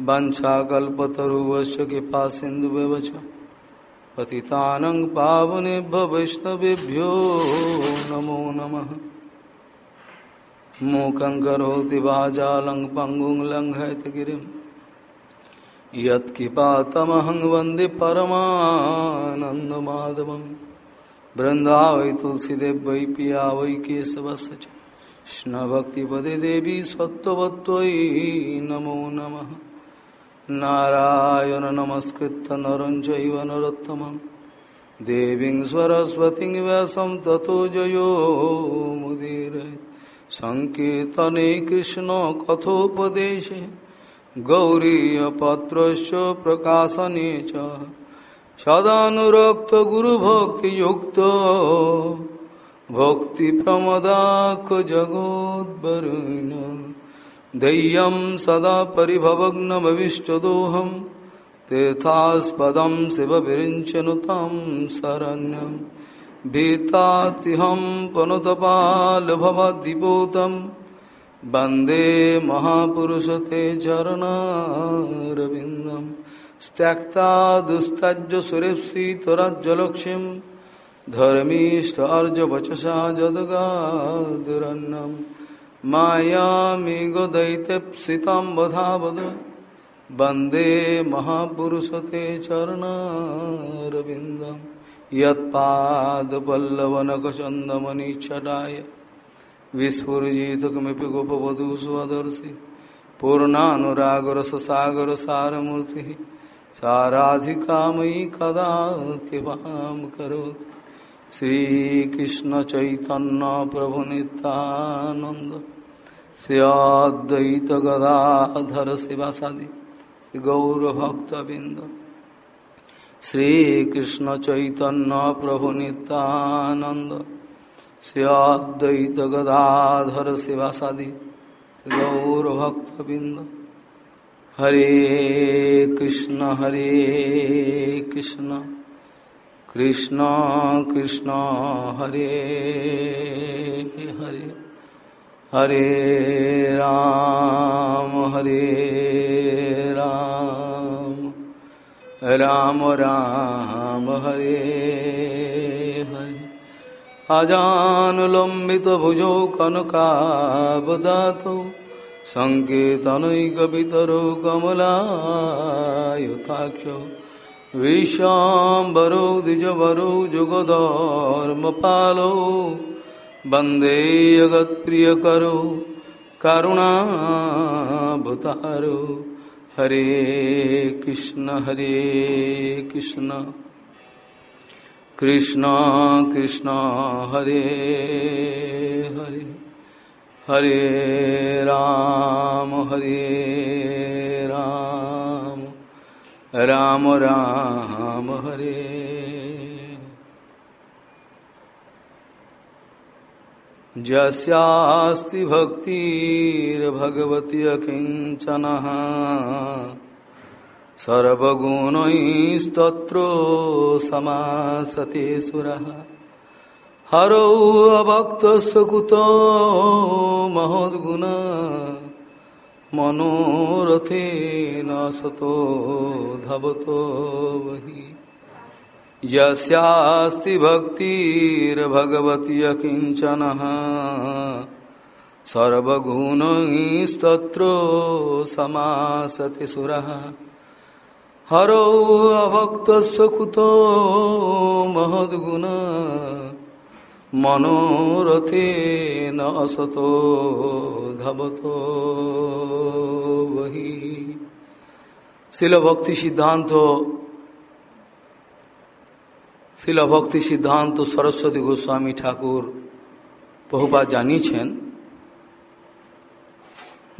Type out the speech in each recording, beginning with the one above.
वञ्चाकल्पतरुवश्च कृपा सिन्धुव्यवच पतितानं पावनेभ्य वैष्णवेभ्यो नमो नमः। मूकं करोति वाचालं पङ्गुं यत्किपातमहं वंदे परमानन्दमाधवम् वृंदावै तुलसीदेव वै पिया वै केशवस्य च। कृष्णभक्तिपदे देवी सत्त्ववत्त्वयि नमो नमः। नारायण नमस्कृत्य नरं चैव नरोत्तमं देवीं सरस्वतीं व्यासं ततो जयो मुदीरये सङ्कीर्तने कृष्णकथोपदेशे गौरीयपत्रस्य प्रकाशने च। सदानुरक्त गुरुभक्तियुक्त भक्तिप्रमदाख जगोद्वरुण दैय सदा परिभवग्नमविष्टदोहं तीर्थास्पदं शिवभिरिञ्चनुतां शरण्यं। भीतातिहं पनुतपालभवद्दिपोतं वंदे महापुरुषते चरणारविन्दं। त्यक्ता दुस्तज्य सुरेप्सितरज्जलक्ष्मीं धर्मीष्ठार्जवचसा जदगादुरन्नम् मायामेघदैत्यप्सितां वधावद वंदे महापुरुषते चरणारविन्दं यत्पादपल्लवनखचन्दमनिच्छटाय विस्फुरिजितकमिपि गोपवधू स्वदर्शि पूर्णानुरागरससागरसारमूर्तिः। साराधिका मयि कदा कृपां करोति श्रीकृष्णचैतन्यप्रभुनितानन्द श्रियाद्वैतगदाधर शिवासादि गौरभक्तबिन्द श्रीकृष्णचैतन्यप्रभुनितानन्द श्रियाद्वैतगदाधर शिवासादि गौरभक्तबिन्द हरे कृष्ण हरे कृष्ण कृष्ण कृष्ण हरे हरे हरे राम हरे राम। राम राम, हरे हरे। अजान लंबित भुजो कनकाबदात संकेतनिकतर अजानुलम्बितभुजौ कनकावदातौ सङ्केतनैकपितरौ कमलायुताक्षौ। विशाम्बरौ द्विजवरौ जुगधर्मपालौ वंदे जगत्प्रियकरौ, करुणाभुतारौ। हरे कृष्ण हरे कृष्ण। कृष्ण कृष्ण, हरे हरे। हरे राम हरे राम। राम राम, हरे। जस्यास्ति भक्तिर्भगवती अकिञ्चनः सर्वगुणैस्तत्र समासते सुरः हरौ अभक्तस्वकुतो महोद्गुण मनोरथेन सतो धवतो वही यस्यास्ति भक्तिर्भगवती अकिञ्चनः सर्वगुणैस्तत्र समासति सुरः हरौ अभक्तस्वकुतो महद्गुण मनोरथेन असतो धवतो वही শিল ভক্তি সিদ্ধান্ত শিল ভক্তি সিদ্ধান্ত সরস্বতী গোস্বামী ঠাকুর বহুবার জানিয়েছেন,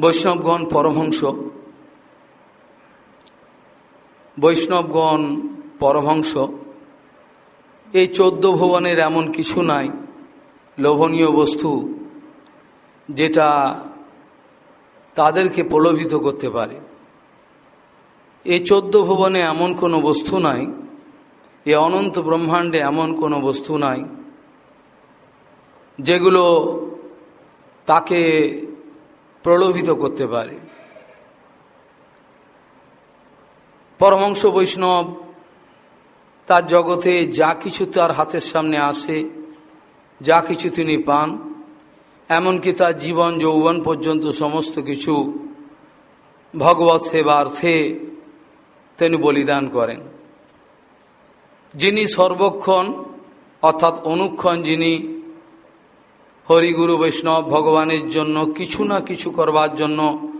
বৈষ্ণবগণ পরমহংস। বৈষ্ণবগণ পরমহংস। এই চোদ্দ ভবনের এমন কিছু নাই, লোভনীয় বস্তু, যেটা তাদেরকে প্রলোভিত করতে পারে। এই চোদ্দ ভবনে এমন কোনো বস্তু নাই এ অনন্ত ব্রহ্মাণ্ডে এমন কোনো বস্তু নাই যেগুলো তাকে প্রলোভিত করতে পারে। পরমংশ বৈষ্ণব তার জগতে যা কিছু তার হাতের সামনে আসে, যা কিছু তিনি পান, এমনকি তার জীবন যৌবন পর্যন্ত সমস্ত কিছু ভগবত সেবার্থে তিনি বলিদান করেন। যিনি সর্বক্ষণ, অর্থাৎ অনুক্ষণ যিনি হরিগুরু বৈষ্ণব ভগবানের জন্য কিছু না কিছু করবার জন্য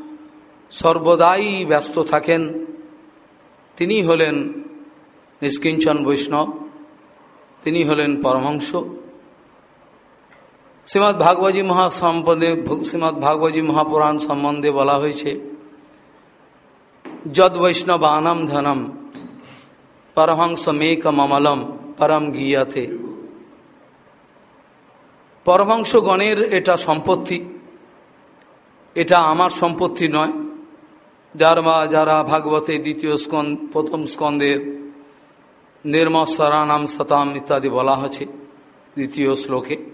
সর্বদাই ব্যস্ত থাকেন, তিনি হলেন নিষ্কিঞ্চন বৈষ্ণব, তিনি হলেন পরমহংস। শ্রীমৎ ভাগবতী মহাসম্পদে শ্রীমৎ ভাগবতী মহাপুরাণ সম্বন্ধে বলা হয়েছে যদ বৈষ্ণব আনাম ধনম পরহংস মেকমলম পরম গিয়াতে। পরহংসগণের এটা সম্পত্তি, এটা আমার সম্পত্তি নয়। যার যারা ভাগবতে দ্বিতীয় স্কন্দ প্রথম স্কন্দের নির্মসরানাম শতাম ইত্যাদি বলা হচ্ছে দ্বিতীয় শ্লোকে।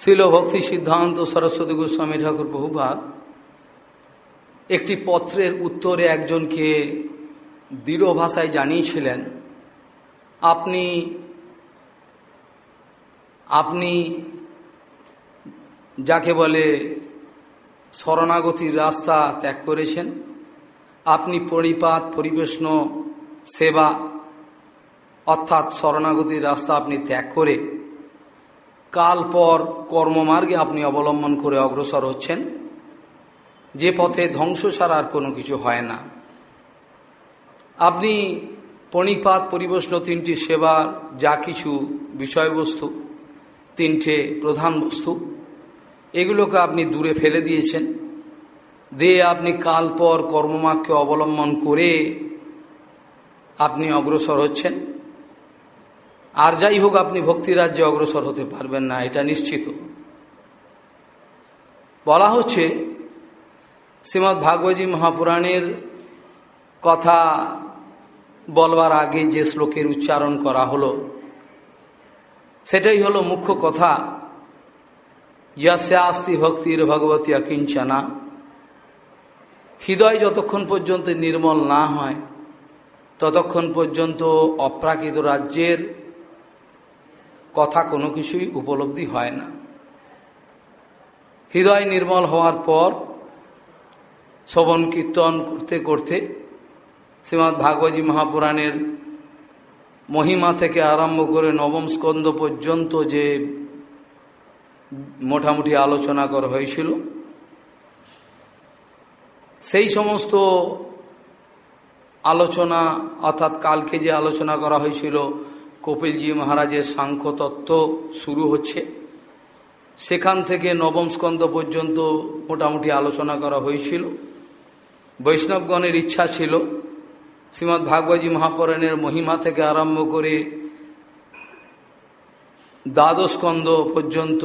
শিল ভক্তি সিদ্ধান্ত সরস্বতী গোস্বামী ঠাকুর বহুপাত একটি পত্রের উত্তরে একজনকে দৃঢ় ভাষায় জানিয়েছিলেন, আপনি আপনি যাকে বলে শরণাগতির রাস্তা ত্যাগ করেছেন, আপনি পরিপাত পরিবেশন সেবা, অর্থাৎ শরণাগতির রাস্তা আপনি ত্যাগ করে কাল পর কর্মমার্গে আপনি অবলম্বন করে অগ্রসর হচ্ছেন। যে পথে ধ্বংস ছাড়া আর কোনো কিছু হয় না। আপনি পণিপাত পরিবেশন তিনটি সেবার যা কিছু বিষয়বস্তু, তিনটে প্রধান বস্তু, এগুলোকে আপনি দূরে ফেলে দিয়েছেন। দিয়ে আপনি কাল পর কর্মমার্গকে অবলম্বন করে আপনি অগ্রসর হচ্ছেন। আর যাই হোক, আপনি ভক্তিরাজ্যে অগ্রসর হতে পারবেন না, এটা নিশ্চিত। বলা হচ্ছে শ্রীমৎ ভাগবতী মহাপুরাণের কথা বলবার আগে যে শ্লোকের উচ্চারণ করা হলো, সেটাই হলো মুখ্য কথা যস্যাস্তি ভক্তির ভগবতী অকিঞ্চনা হৃদয় যতক্ষণ পর্যন্ত নির্মল না হয়, ততক্ষণ পর্যন্ত অপ্রাকৃত রাজ্যের কথা কোনো কিছুই উপলব্ধি হয় না। হৃদয় নির্মল হওয়ার পর শ্রবণ কীর্তন করতে করতে শ্রীমৎ ভাগবতী মহাপুরাণের মহিমা থেকে আরম্ভ করে নবম স্কন্দ পর্যন্ত যে মোটামুটি আলোচনা করা হয়েছিল, সেই সমস্ত আলোচনা অর্থাৎ কালকে যে আলোচনা করা হয়েছিল কপিলজি মহারাজের সাংখ্য তত্ত্ব শুরু হচ্ছে। সেখান থেকে নবম স্কন্ধ পর্যন্ত মোটামুটি আলোচনা করা হয়েছিল। বৈষ্ণবগণের ইচ্ছা ছিল শ্রীমৎ ভাগবতী মহাপুরাণের মহিমা থেকে আরম্ভ করে দ্বাদশ স্কন্ধ পর্যন্ত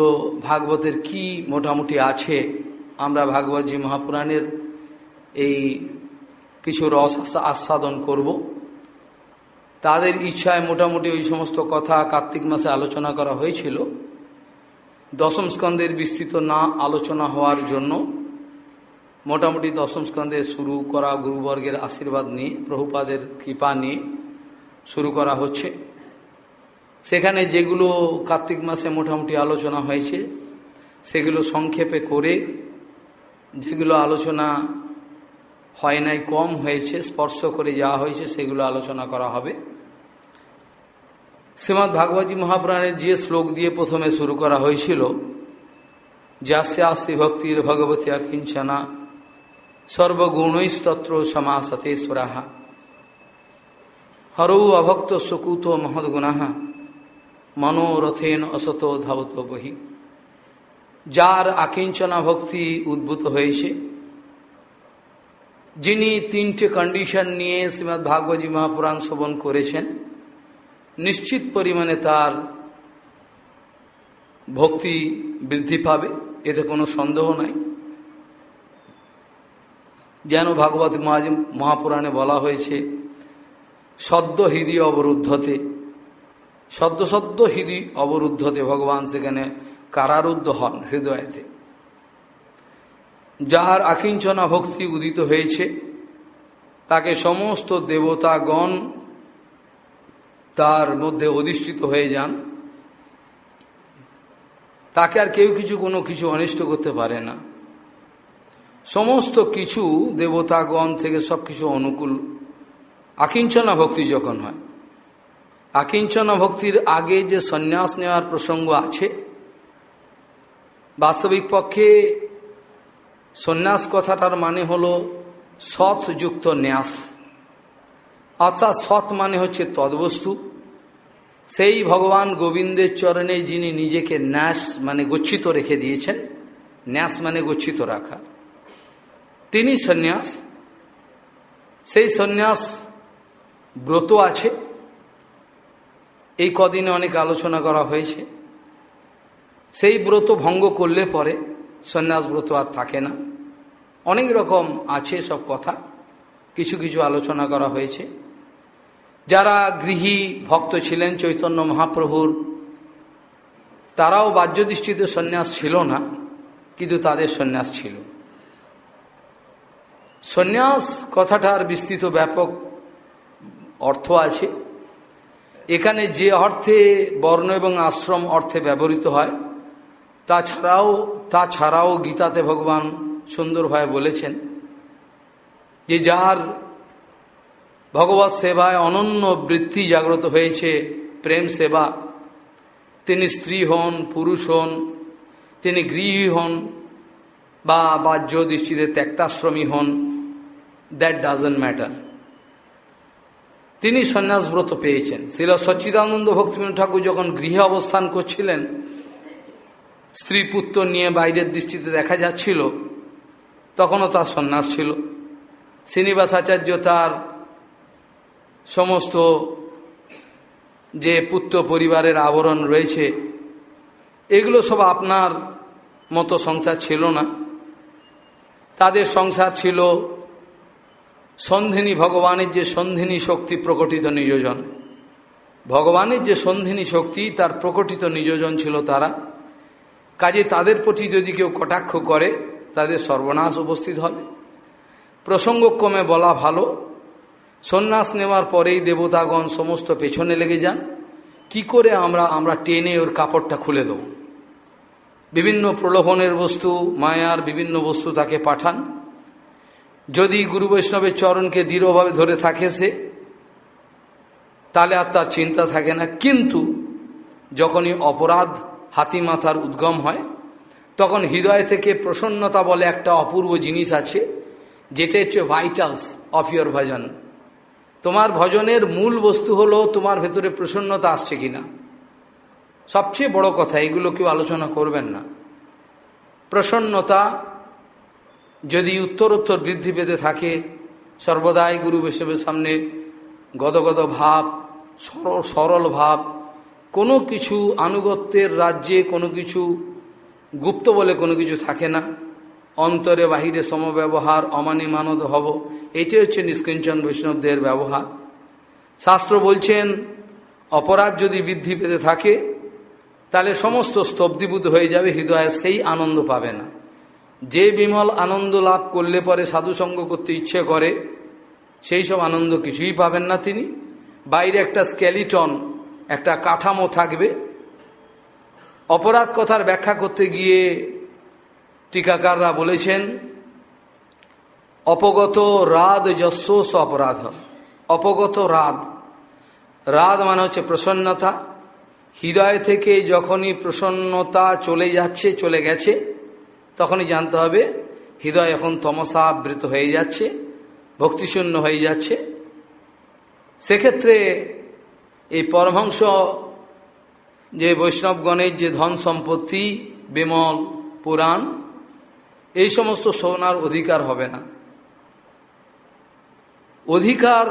ভাগবতের কি মোটামুটি আছে, আমরা ভাগবতী মহাপুরাণের এই কিছু রস আস্বাদন করব। তাদের ইচ্ছায় মোটামুটি ওই সমস্ত কথা কার্তিক মাসে আলোচনা করা হয়েছিল। দশম স্কন্ধের বিস্তৃত না আলোচনা হওয়ার জন্য মোটামুটি দশম স্কন্ধে শুরু করা গুরুবর্গের আশীর্বাদ নিয়ে, প্রভুপাদের কৃপা নিয়ে শুরু করা হচ্ছে। সেখানে যেগুলো কার্তিক মাসে মোটামুটি আলোচনা হয়েছে, সেগুলো সংক্ষেপে করে যেগুলো আলোচনা হয় নাই, কম হয়েছে, স্পর্শ করে যাওয়া হয়েছে, সেগুলো আলোচনা করা হবে। শ্রীমৎ ভাগবতী মহাপুরাণের যে শ্লোক দিয়ে প্রথমে শুরু করা হয়েছিল যাস্যাস্তি ভক্তির ভগবতী অকিঞ্চনা সর্বগুণৈস্তত্র সমাসতে সুরাহা। হরৌ অভক্ত সুকুত মহৎগুণাহা মনোরথেন অসত ধাবত বহি। যার আকিঞ্চনা ভক্তি উদ্ভূত হয়েছে। যিনি তিনটে কন্ডিশন নিয়ে শ্রীমৎ ভাগবতী মহাপুরাণ শ্রবণ করেছেন নিশ্চিত পরিমাণে তার ভক্তি বৃদ্ধি পাবে, এতে কোনো সন্দেহ নাই। যেন ভাগবত মহাপুরাণে বলা হয়েছে, সদ্য হৃদয় অবরুদ্ধতে, সদ্য সদ্য হৃদয় অবরুদ্ধতে ভগবান সেখানে কারারুদ্ধ হন হৃদয়তে। যার আকিঞ্চনা ভক্তি উদিত হয়েছে, তাকে সমস্ত দেবতাগণ তার মধ্যে অধিষ্ঠিত হয়ে যান, তাকে আর কেউ কিছু, কোনো কিছু অনিষ্ট করতে পারে না। সমস্ত কিছু দেবতাগণ থেকে সব কিছু অনুকূল। আকিঞ্চনা ভক্তি যখন হয়, আকিঞ্চনা ভক্তির আগে যে সন্ন্যাস নেওয়ার প্রসঙ্গ আছে, বাস্তবিক পক্ষে সন্ন্যাস কথাটার মানে হল সৎযুক্ত ন্যাস। অর্থাৎ সৎ মানে হচ্ছে তদ্বস্তু। সেই ভগবান গোবিন্দের চরণে যিনি নিজেকে ন্যাস মানে গচ্ছিত রেখে দিয়েছেন, ন্যাস মানে গচ্ছিত রাখা। তিনি সন্ন্যাস, সেই সন্ন্যাস ব্রত আছে। এই কদিনে অনেক আলোচনা করা হয়েছে। সেই ব্রত ভঙ্গ করলে পরে সন্ন্যাস ব্রত আর থাকে না। অনেক রকম আছে সব কথা। কিছু কিছু আলোচনা করা হয়েছে। যারা গৃহী ভক্ত ছিলেন, চৈতন্য মহাপ্রভুর, তারাও বাহ্য দৃষ্টিতে সন্ন্যাস ছিল না, কিন্তু তাদের সন্ন্যাস ছিল। সন্ন্যাস কথাটার বিস্তৃত ব্যাপক অর্থ আছে। এখানে যে অর্থে বর্ণ এবং আশ্রম অর্থে ব্যবহৃত হয় তাছাড়াও তাছাড়াও গীতাতে ভগবান সুন্দরভাবে বলেছেন যে যার ভগবত সেবায় অনন্য বৃত্তি জাগ্রত হয়েছে, প্রেম সেবা। তিনি স্ত্রী হন, পুরুষ হন, তিনি গৃহী হন, বা বাহ্য দৃষ্টিতে ত্যাক্তাশ্রমী হন। দ্যাট ডাজেন্ট ম্যাটার তিনি সন্ন্যাসব্রত পেয়েছেন। শিল সচ্চিদানন্দ ভক্তিবিনোদ ঠাকুর যখন গৃহে অবস্থান করছিলেন, স্ত্রী পুত্র নিয়ে বাইরের দৃষ্টিতে দেখা যাচ্ছিল, তখনও তার সন্ন্যাস ছিল। শ্রীনিবাস আচার্য তার সমস্ত যে পুত্র পরিবারের আবরণ রয়েছে, এগুলো সব আপনার মতো সংসার ছিল না। তাদের সংসার ছিল সন্ধিনী ভগবানের যে সন্ধিনী শক্তি প্রকটিত নিযোজন। ভগবানের যে সন্ধিনী শক্তি, তার প্রকটিত নিযোজন ছিল তারা। কাজে তাদের প্রতি যদি কেউ কটাক্ষ করে, তাদের সর্বনাশ উপস্থিত হবে। প্রসঙ্গক্রমে বলা ভালো সন্ন্যাস নেওয়ার পরেই দেবতাগণ সমস্ত পেছনে লেগে যান। কি করে আমরা আমরা টেনে ওর কাপড়টা খুলে দেব? বিভিন্ন প্রলোভনের বস্তু, মায়ার বিভিন্ন বস্তু তাকে পাঠান। যদি গুরু বৈষ্ণবের চরণকে দৃঢ়ভাবে ধরে থাকে সে, তাহলে আর তার চিন্তা থাকে না। কিন্তু যখনই অপরাধ হাতি মাথার উদ্গম হয়, তখন হৃদয় থেকে প্রসন্নতা বলে একটা অপূর্ব জিনিস আছে, যেটা হচ্ছে ভাইটালস অফ ইয়োর ভজন তোমার ভজনের মূল বস্তু হলো তোমার ভেতরে প্রসন্নতা আসছে কিনা। সবচেয়ে বড় কথা, এগুলো কেউ আলোচনা করবেন না। প্রসন্নতা যদি উত্তরোত্তর বৃদ্ধি পেতে থাকে, সর্বদাই গুরু বৈষ্ণবের সামনে গদগদ ভাব, সরল সরল ভাব, কোনো কিছু আনুগত্যের রাজ্যে কোনো কিছু গুপ্ত বলে কোনো কিছু থাকে না। অন্তরে বাহিরে সমব্যবহার অমানি মানদ হব। এটি হচ্ছে নিষ্কিঞ্চন বৈষ্ণবদের ব্যবহার। শাস্ত্র বলছেন, অপরাধ যদি বৃদ্ধি পেতে থাকে, তাহলে সমস্ত স্তব্ধীভূত হয়ে যাবে, হৃদয়ে সেই আনন্দ পাবে না। যে বিমল আনন্দ লাভ করলে পরে সাধুসঙ্গ করতে ইচ্ছে করে, সেই সব আনন্দ কিছুই পাবেন না তিনি। বাইরে একটা স্কেলিটন, একটা কাঠামো থাকবে। অপরাধ কথার ব্যাখ্যা করতে গিয়ে টিকাকাররা বলেছেন, অপগত রাদ যশোস অপরাধ। অপগত রাদ। রাধ মানে হচ্ছে প্রসন্নতা। হৃদয় থেকে যখনই প্রসন্নতা চলে যাচ্ছে, চলে গেছে, তখনই জানতে হবে, হৃদয় এখন তমসা আবৃত হয়ে যাচ্ছে, ভক্তিশূন্য হয়ে যাচ্ছে। সেক্ষেত্রে এই পরমহংস যে বৈষ্ণবগণের যে ধন সম্পত্তি, বিমল, পুরাণ এই সমস্ত সোনার অধিকার হবে না। অধিকার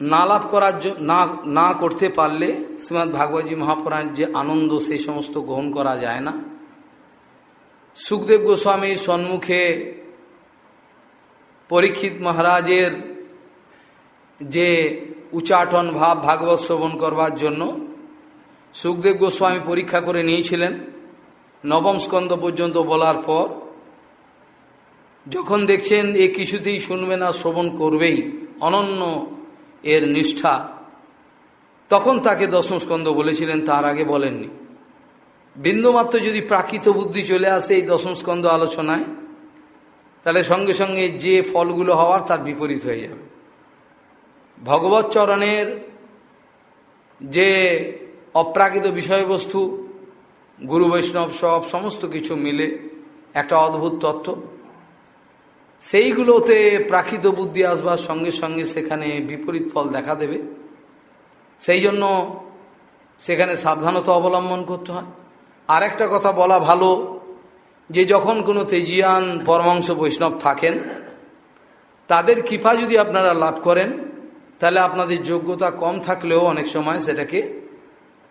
না লাভ করার না না করতে পারলে শ্রীমৎ ভাগবতী মহাপুরাণের যে আনন্দ, সেই সমস্ত গ্রহণ করা যায় না। সুখদেব গোস্বামীর সম্মুখে পরীক্ষিত মহারাজের যে উচাটন ভাব ভাগবত শ্রবণ করবার জন্য সুখদেব গোস্বামী পরীক্ষা করে নিয়েছিলেন। নবম স্কন্ধ পর্যন্ত বলার পর যখন দেখছেন এ কিছুতেই শুনবে না, শ্রবণ করবেই, অনন্য এর নিষ্ঠা। তখন তাকে দশম স্কন্ধ বলেছিলেন, তার আগে বলেননি। বিন্দুমাত্র যদি প্রাকৃত বুদ্ধি চলে আসে এই দশম স্কন্ধ আলোচনায়, তাহলে সঙ্গে সঙ্গে যে ফলগুলো হওয়ার তার বিপরীত হয়ে যাবে। ভগবত চরণের যে অপ্রাকৃত বিষয়বস্তু, গুরু বৈষ্ণব সব সমস্ত কিছু মিলে একটা অদ্ভুত তত্ত্ব। সেইগুলোতে প্রাকৃত বুদ্ধি আসবার সঙ্গে সঙ্গে সেখানে বিপরীত ফল দেখা দেবে। সেই জন্য সেখানে সাবধানতা অবলম্বন করতে হয়। আর একটা কথা বলা ভালো, যে যখন কোনো তেজিয়ান পরমাংশ বৈষ্ণব থাকেন, তাদের কৃপা যদি আপনারা লাভ করেন, তাহলে আপনাদের যোগ্যতা কম থাকলেও অনেক সময় সেটাকে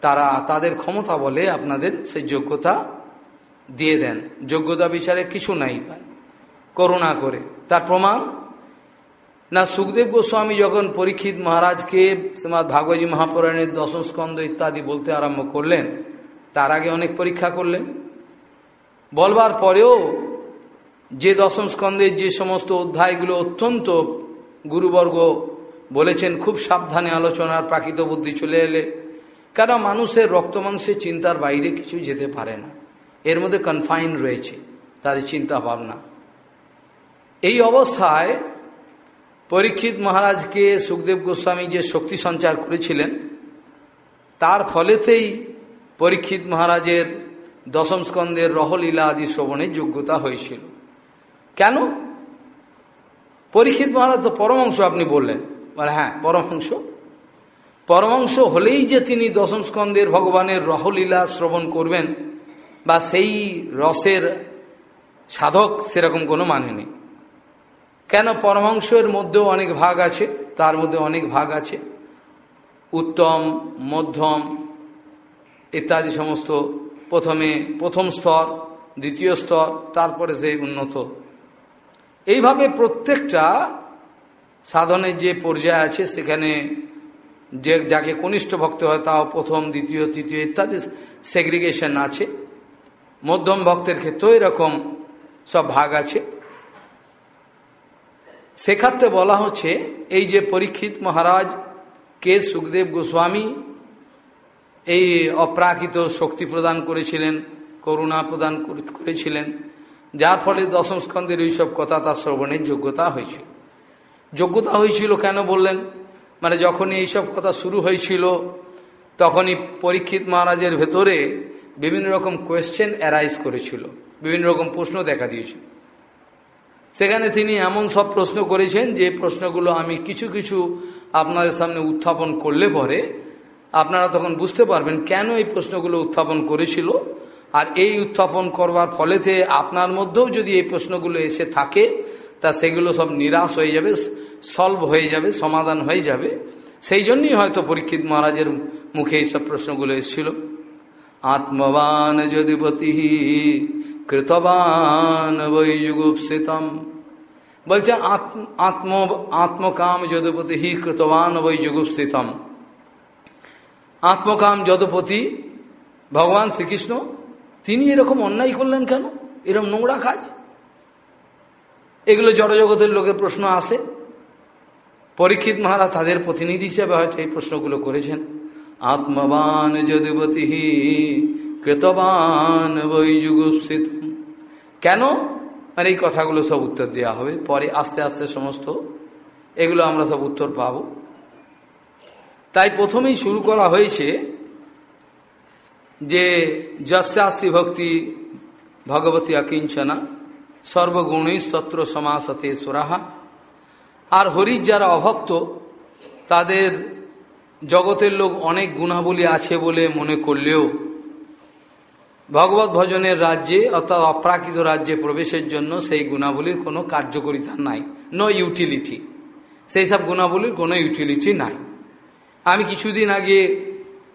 তারা, তাদের ক্ষমতা বলে আপনাদের সেই যোগ্যতা দিয়ে দেন। যোগ্যতা বিচারে কিছু নাই। পায় করুণা করে। তার প্রমাণ? না, সুখদেব গোস্বামী যখন পরীক্ষিত মহারাজকে শ্রীমৎ ভাগবতী মহাপুরাণের দশম স্কন্ধ ইত্যাদি বলতে আরম্ভ করলেন, তার আগে অনেক পরীক্ষা করলেন। বলবার পরেও যে দশম স্কন্ধের যে সমস্ত অধ্যায়গুলো অত্যন্ত গুরুবর্গ বলেছেন, খুব সাবধানে আলোচনার প্রাকৃত বুদ্ধি চলে এলে, কেন মানুষের রক্ত মাংসের চিন্তার বাইরে কিছু যেতে পারে না। এর মধ্যে কনফাইন রয়েছে, তাদের চিন্তা ভাবনা। এই অবস্থায় পরীক্ষিত মহারাজকে সুখদেব গোস্বামী যে শক্তি সঞ্চার করেছিলেন, তার ফলেতেই পরীক্ষিত মহারাজের দশম স্কন্ধের রহলীলা আদি শ্রবণের যোগ্যতা হয়েছিল। কেন? পরীক্ষিত মহারাজ তো পরমাংশ আপনি বললেন। বলে হ্যাঁ পরমাংশ পরমাংশ হলেই যে তিনি দশম স্কন্ধের ভগবানের রহলীলা শ্রবণ করবেন, বা সেই রসের সাধক সেরকম কোনো মানে নেই। কেন পরমাংশের মধ্যেও অনেক ভাগ আছে? তার মধ্যে অনেক ভাগ আছে। উত্তম, মধ্যম, ইত্যাদি সমস্ত প্রথমে প্রথম স্তর, দ্বিতীয় স্তর, তারপরে সেই উন্নত। এইভাবে প্রত্যেকটা সাধনের যে পর্যায় আছে, সেখানে যে যাকে কনিষ্ঠ ভক্ত হয়, তাও প্রথম, দ্বিতীয়, তৃতীয় ইত্যাদি সেগ্রিগেশন আছে। মধ্যম ভক্তের ক্ষেত্রেও এরকম সব ভাগ আছে। সেক্ষেত্রে বলা হচ্ছে, এই যে পরীক্ষিত মহারাজ কে সুখদেব গোস্বামী, এই অপ্রাকৃত শক্তি প্রদান করেছিলেন, করুণা প্রদান করেছিলেন, যার ফলে দশম স্কন্ধের এইসব কথা তার শ্রবণের যোগ্যতা হয়েছিল। যোগ্যতা হয়েছিল কেন বললেন? মানে যখনই এইসব কথা শুরু হয়েছিল, তখনই পরীক্ষিত মহারাজের ভেতরে বিভিন্ন রকম কোয়েশ্চেন অ্যারাইজ করেছিল, বিভিন্ন রকম প্রশ্ন দেখা দিয়েছিল। সেখানে তিনি এমন সব প্রশ্ন করেছেন যে প্রশ্নগুলো আমি কিছু কিছু আপনাদের সামনে উত্থাপন করলে পরে আপনারা তখন বুঝতে পারবেন কেন এই প্রশ্নগুলো উত্থাপন করেছিল। আর এই উত্থাপন করবার ফলেতে আপনার মধ্যেও যদি এই প্রশ্নগুলো এসে থাকে, তা সেগুলো সব নিরাশ হয়ে যাবে, সলভ হয়ে যাবে, সমাধান হয়ে যাবে। সেই জন্যই হয়তো পরীক্ষিত মহারাজের মুখে এইসব প্রশ্নগুলো এসেছিল। আত্মবান যদিপতি কৃতবান বৈযুগুপসিতম বলছে আত্ম আত্মকাম যদুপতি হি কৃতবান বৈযুগুপসিতম আত্মকাম যদুপতি ভগবান শ্রীকৃষ্ণ তিনি এরকম অন্যায় করলেন কেন এরকম নোংরা কাজ। এগুলো জড়জগতের লোকের প্রশ্ন আসে। পরীক্ষিত মহারাজ তাদের প্রতিনিধি হিসেবে হয়তো এই প্রশ্নগুলো করেছেন। আত্মবান যদুপতি কৃতবান বৈযুগুপসিত কেন? মানে এই কথাগুলো সব উত্তর দেওয়া হবে। পরে আস্তে আস্তে সমস্ত এগুলো আমরা সব উত্তর পাব। তাই প্রথমেই শুরু করা হয়েছে যে যশাস্তি ভক্তি ভগবতী অকিঞ্চনা সর্বগুণই স্তত্র সমাসতে সুরাহা। আর হরির যারা অভক্ত, তাদের জগতের লোক অনেক গুণাবলী আছে বলে মনে করলেও ভগবত ভজনের রাজ্যে অর্থাৎ অপ্রাকৃত রাজ্যে প্রবেশের জন্য সেই গুণাবলীর কোনো কার্যকরিতা নাই নো ইউটিলিটি সেই সব গুণাবলীর কোনো ইউটিলিটি নাই। আমি কিছুদিন আগে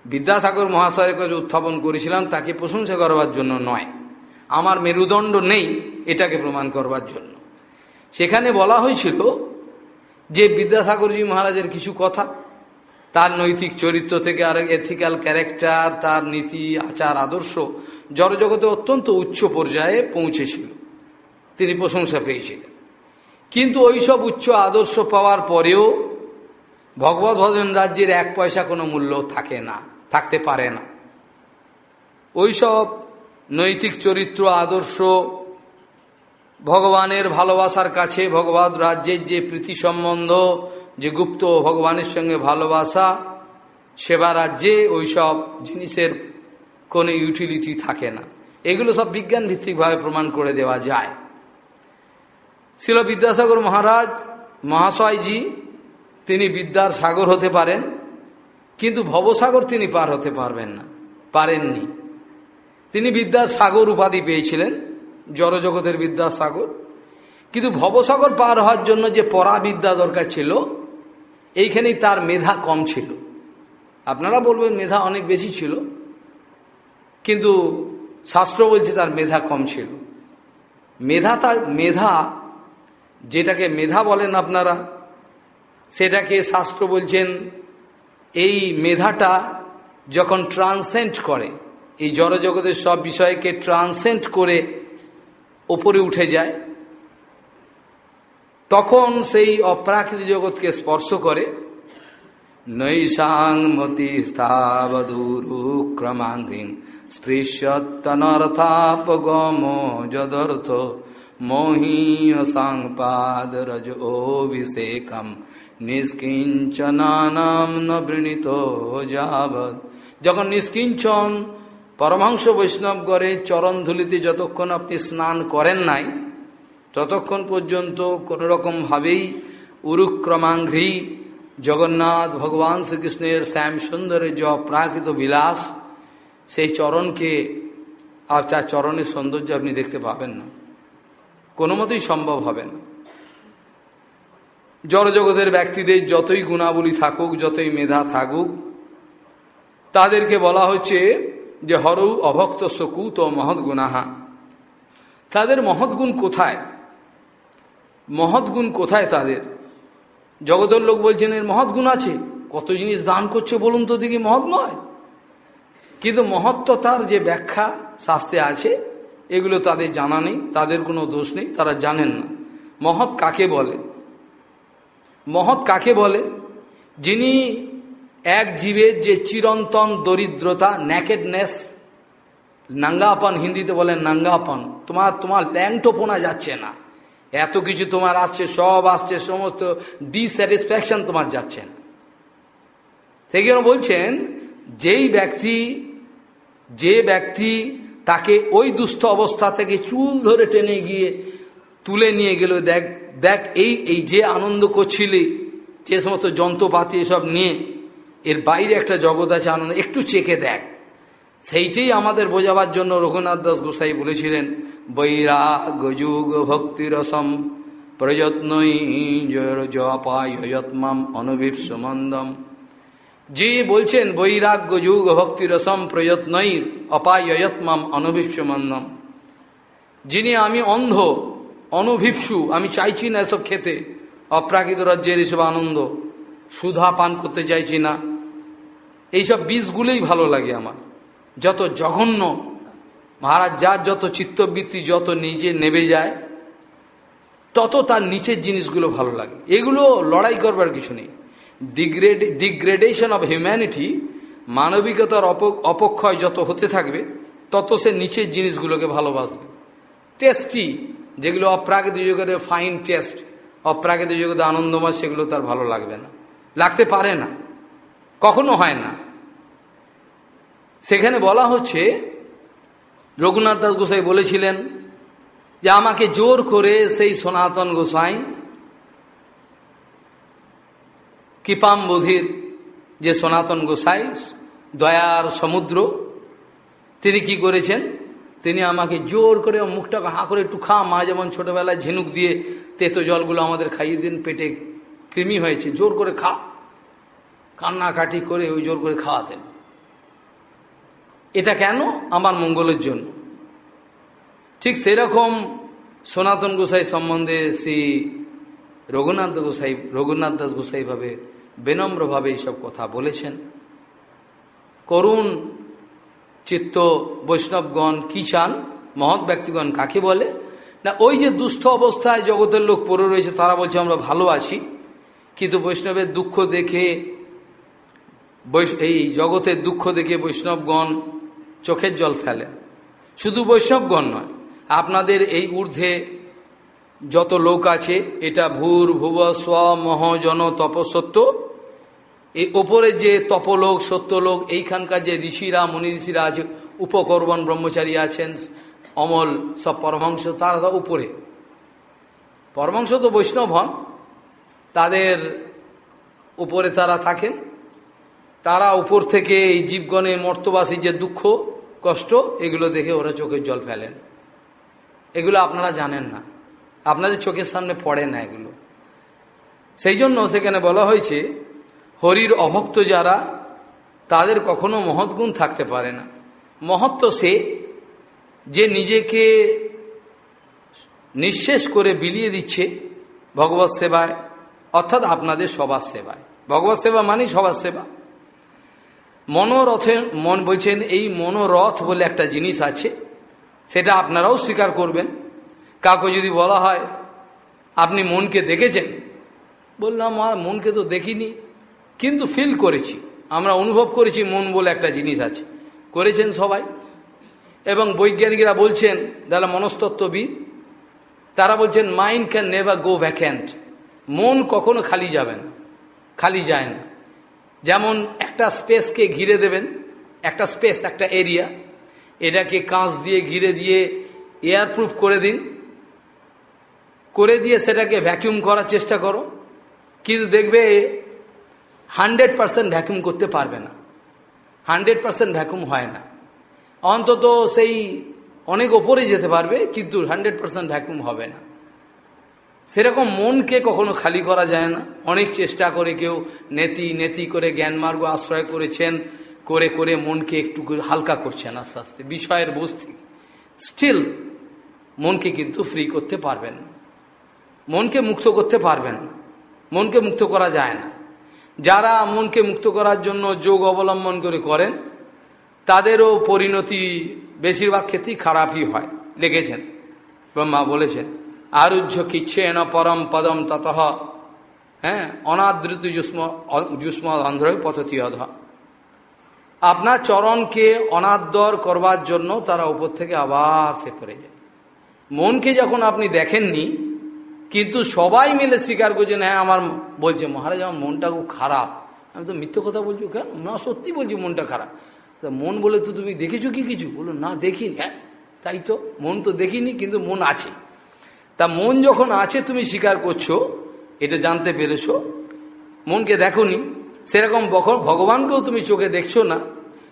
বিদ্যাসাগর মহাশয়ের কাছে উত্থাপন করেছিলাম, তাকে প্রশংসা করবার জন্য নয়। আমার মেরুদণ্ড নেই এটাকে প্রমাণ করবার জন্য। সেখানে বলা হয়েছিল যে বিদ্যাসাগরজি মহারাজের কিছু কথা, তার নৈতিক চরিত্র থেকে আর এথিক্যাল ক্যারেক্টার তার নীতি, আচার, আদর্শ জড়জগতে অত্যন্ত উচ্চ পর্যায়ে পৌঁছেছিল। তিনি প্রশংসা পেয়েছিলেন। কিন্তু ওইসব উচ্চ আদর্শ পাওয়ার পরেও ভগবত ভজন রাজ্যের এক পয়সা কোনো মূল্য থাকে না, থাকতে পারে না। ওইসব নৈতিক চরিত্র আদর্শ ভগবানের ভালোবাসার কাছে ভগবত রাজ্যের যে প্রীতি সম্বন্ধ, যে গুপ্ত ভগবানের সঙ্গে ভালোবাসা, সেবা রাজ্যে ওইসব জিনিসের কোনো ইউটিলিটি থাকে না। এগুলো সব বিজ্ঞান ভিত্তিকভাবে প্রমাণ করে দেওয়া যায়। ছিল বিদ্যাসাগর মহারাজ, মহাশয়জি, তিনি বিদ্যার সাগর হতে পারেন, কিন্তু ভবসাগর তিনি পার হতে পারবেন না, পারেননি। তিনি বিদ্যার সাগর উপাধি পেয়েছিলেন, জড়জগতের বিদ্যার সাগর কিন্তু ভবসাগর পার হওয়ার জন্য যে পরাবিদ্যা দরকার ছিল, এইখানেই তার মেধা কম ছিল। আপনারা বলবেন মেধা অনেক বেশি ছিল কিন্তু শাস্ত্র বলছে তার মেধা কম ছিল। মেধা তার মেধা, যেটাকে মেধা বলেন আপনারা, সেটাকে শাস্ত্র বলছেন, এই মেধাটা যখন ট্রান্সেন্ট করে, এই জড়জগতের সব বিষয়কে ট্রান্সেন্ট করে ওপরে উঠে যায়, তখন সেই অপ্রাকৃত জগৎকে স্পর্শ করে, নৈশাং মতি স্থাবদুরুক্রমাঙ্গিং স্পৃশ্যতনর্থাপগম যদর্থ মোহীয় সাংপাদরজ অভিষেকম। নিষ্কিঞ্চনানাম ন বৃণীত যাবৎ। যখন নিষ্কিঞ্চন পরমাংস বৈষ্ণব করে চরণ ধুলিতে যতক্ষণ আপনি স্নান করেন নাই, ততক্ষণ পর্যন্ত কোনোরকমভাবেই উরুক্রমাঙ্ঘ্রি জগন্নাথ ভগবান শ্রীকৃষ্ণের শ্যাম সুন্দরের য প্রাকৃত বিলাস সেই চরণকে, আর চার চরণের সৌন্দর্য আপনি দেখতে পাবেন না। কোনো মতেই সম্ভব হবে না। জড়জগতের ব্যক্তিদের যতই গুণাবলী থাকুক, যতই মেধা থাকুক, তাদেরকে বলা হচ্ছে যে, হরৌ অভক্ত সকুত ও মহৎ গুণাহা। তাদের মহৎ গুণ কোথায়? মহৎ গুণ কোথায় তাদের? জগতের লোক বলছেন, এর মহৎ গুণ আছে। কত জিনিস দান করছে বলুন তো দেখি, মহৎ নয়? কিন্তু মহত্বতার যে ব্যাখ্যা শাস্ত্রে আছে, এগুলো তাদের জানা নেই, তাদের কোনো দোষ নেই, তারা জানেন না। মহৎ কাকে বলে? মহৎ কাকে বলে? যিনি এক জীবের যে চিরন্তন দরিদ্রতা ন্যাকেডনেস নাঙ্গাপন, হিন্দিতে বলেন নাঙ্গাপন, তোমার তোমার ল্যাংটোপোনা যাচ্ছে না। এত কিছু তোমার আসছে, সব আসছে, সমস্ত ডিস্যাটিসফ্যাকশন তোমার যাচ্ছে না। থেকে বলছেন, যেই ব্যক্তি যে ব্যক্তি তাকে ওই দুস্থ অবস্থা থেকে চুল ধরে টেনে গিয়ে তুলে নিয়ে গেল, দেখ দেখ, এই এই যে আনন্দ করছিলি, যে সমস্ত যন্ত্রপাতি এসব নিয়ে, এর বাইরে একটা জগৎ আছে আনন্দ, একটু চেকে দেখ। সেইটাই আমাদের বোঝাবার জন্য রঘুনাথ দাস গোসাই বলেছিলেন বৈরাগ যুগ ভক্তিরসম প্রযত্নই জপায়ত্মাম অনভিপ্সমন্দম যে বলছেন, বৈরাগ্য যুগ ভক্তিরসম প্রযত্নই অপায়ত্মাম অনভিপ্সমন্দম যিনি আমি অন্ধ, অনুভিপসু, আমি চাইছি না এসব খেতে, অপ্রাকৃত রাজ্যের এসব আনন্দ, সুধা পান করতে চাইছি না। এইসব বিষগুলোই ভালো লাগে আমার। যত জঘন্য, মহারাজ যার যত চিত্তবৃত্তি যত নিজে নেবে যায়, তত তার নিচের জিনিসগুলো ভালো লাগে। এগুলো লড়াই করবার কিছু নেই। ডিগ্রেড ডিগ্রেডেশন অব হিউম্যানিটি মানবিকতার অপক্ষয় যত হতে থাকবে, তত সে নিচের জিনিসগুলোকে ভালোবাসবে। টেস্টি যেগুলো অপ্রাকৃতিক যুগের ফাইন টেস্ট অপ্রাকৃতিক যুগের আনন্দময়, সেগুলো তার ভালো লাগবে না। লাগতে পারে না। কখনো হয় না। সেখানে বলা হচ্ছে, রঘুনাথ দাস গোসাই বলেছিলেন যে, আমাকে জোর করে সেই সনাতন গোসাই কৃপাম্বধির যে সনাতন গোসাই, দয়ার সমুদ্র, তিনি কি করেছেন? তিনি আমাকে জোর করে মুখটাকে হাঁ করে একটু খা মা যেমন ছোটোবেলায় ঝিনুক দিয়ে তেতো জলগুলো আমাদের খাইয়ে দিন পেটে কৃমি হয়েছে, জোর করে খা। কান্নাকাটি করে ওই জোর করে খাওয়াতেন। এটা কেন? আমার মঙ্গলের জন্য। ঠিক সেরকম সনাতন গোসাই সম্বন্ধে শ্রী রঘুনাথ গোসাই, রঘুনাথ দাস গোসাইভাবে বিনম্রভাবে এইসব কথা বলেছেন। করুণ চিত্ত বৈষ্ণবগণ কি চান? মহৎ ব্যক্তিগণ কাকে বলে? না, ওই যে দুস্থ অবস্থায় জগতের লোক পড়ে রয়েছে, তারা বলছে আমরা ভালো আছি। কিন্তু বৈষ্ণবের দুঃখ দেখে এই জগতের দুঃখ দেখে বৈষ্ণবগণ চোখের জল ফেলে। শুধু বৈষ্ণবগণ নয়, আপনাদের এই ঊর্ধ্বে যত লোক আছে, এটা ভূর, ভুব, স্ব, মহ, জন তপসত্য এই ওপরে যে তপলোক, সত্যলোক, এইখানকার যে ঋষিরা, মুনি ঋষিরা আছে, উপকর্বণ ব্রহ্মচারী আছেন, অমল, সব পরমাংশ তারা সব উপরে। পরমাংশ তো বৈষ্ণব হন, তাদের উপরে তারা থাকেন। তারা উপর থেকে এই জীবগণে মর্তবাসী যে দুঃখ, কষ্ট, এগুলো দেখে ওরা চোখের জল ফেলেন। এগুলো আপনারা জানেন না। আপনাদের চোখের সামনে পড়ে না এগুলো। সেই জন্য সেখানে বলা হয়েছে হরির অভক্ত যারা, তাদের কখনো মহৎগুণ থাকতে পারে না। মহত্ব সে যে নিজেকে নিঃশেষ করে বিলিয়ে দিচ্ছে ভগবত সেবায়, অর্থাৎ আপনাদের সবার সেবায়। ভগবত সেবা মানেই সবার সেবা। মনোরথের মন বলছেন, এই মনোরথ বলে একটা জিনিস আছে, সেটা আপনারাও স্বীকার করবেন। কাউকে যদি বলা হয়, আপনি মনকে দেখেছেন? বললাম আর মনকে তো দেখিনি। কিন্তু ফিল করেছি। আমরা অনুভব করেছি মন বলে একটা জিনিস আছে। করেছেন সবাই। এবং বৈজ্ঞানিকরা বলছেন, যারা মনস্তত্ত্ববিদ, তারা বলছেন mind can never go vacant মন কখনো খালি যাবে না। খালি যায় না। যেমন একটা স্পেসকে ঘিরে দেবেন, একটা স্পেস একটা এরিয়া এটাকে কাঁচ দিয়ে ঘিরে দিয়ে এয়ারপ্রুফ করে দিন। করে দিয়ে সেটাকে ভ্যাকিউম করার চেষ্টা করো। কিন্তু দেখবে হান্ড্রেড পারসেন্ট ভ্যাকুম করতে পারবে না। হান্ড্রেড পারসেন্ট ভ্যাকুম হয় না। অন্তত সেই অনেক ওপরে যেতে পারবে, কিন্তু হান্ড্রেড পারসেন্ট ভ্যাকুম হবে না। সেরকম মনকে কখনো খালি করা যায় না। অনেক চেষ্টা করে কেউ নেতি নেতি করে জ্ঞানমার্গ আশ্রয় করেছেন, করে করে মনকে একটু হালকা করছেন আস্তে আস্তে। বিষয়ের বস্তি। স্টিল মনকে কিন্তু ফ্রি করতে পারবেন মনকে মুক্ত করতে পারবেন মনকে মুক্ত করা যায় না। যারা মনকে মুক্ত করার জন্য যোগ অবলম্বন করে করেন, তাদেরও পরিণতি বেশিরভাগ ক্ষেত্রেই খারাপই হয় লিখেছেন ব্রহ্মা বলেছেন, আরুহ্য কিচ্ছে ন পরম পদম তত। হ্যাঁ অনাদৃত যুষ্ম যুষ্ম অন্ধ্র পথতি অধ। আপনার চরণকে অনাদর করবার জন্য তারা উপর থেকে আবার সে পড়ে যায়। মনকে যখন আপনি দেখেননি কিন্তু সবাই মিলে স্বীকার করছেন হ্যাঁ আমার বলছে, মহারাজ, আমার মনটা খুব খারাপ। আমি তো মিথ্য কথা বলছি, কেন? না, সত্যি বলছি মনটা খারাপ। তা মন বলে তো তুমি দেখেছ কি কিছু? বলো না, দেখিনি। হ্যাঁ তাই তো, মন তো দেখিনি, কিন্তু মন আছে। তা মন যখন আছে, তুমি স্বীকার করছ, এটা জানতে পেরেছ। মনকে দেখনি, সেরকম ভগবানকেও তুমি চোখে দেখছ না।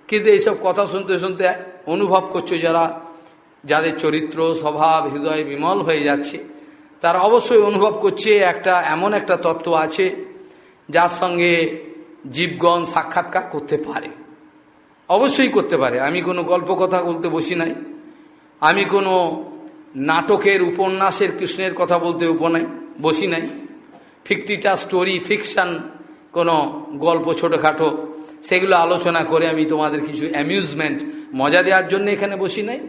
কিন্তু এইসব কথা শুনতে শুনতে অনুভব করছ যারা, যাদের চরিত্র, স্বভাব, হৃদয় বিমল হয়ে যাচ্ছে। তারা অবশ্যই অনুভব করছে একটা এমন একটা তত্ত্ব আছে যার সঙ্গে জীবগণ সাক্ষাৎকার করতে পারে। অবশ্যই করতে পারে। আমি কোনো গল্প কথা বলতে বসি নাই। আমি কোনো নাটকের উপন্যাসের কৃষ্ণের কথা বলতে উপনাই বসি নাই। ফিফটিটা স্টোরি ফিকশান কোনো গল্প ছোটোখাটো, সেগুলো আলোচনা করে আমি তোমাদের কিছু অ্যামিউজমেন্ট মজা দেওয়ার জন্য এখানে বসি নাই।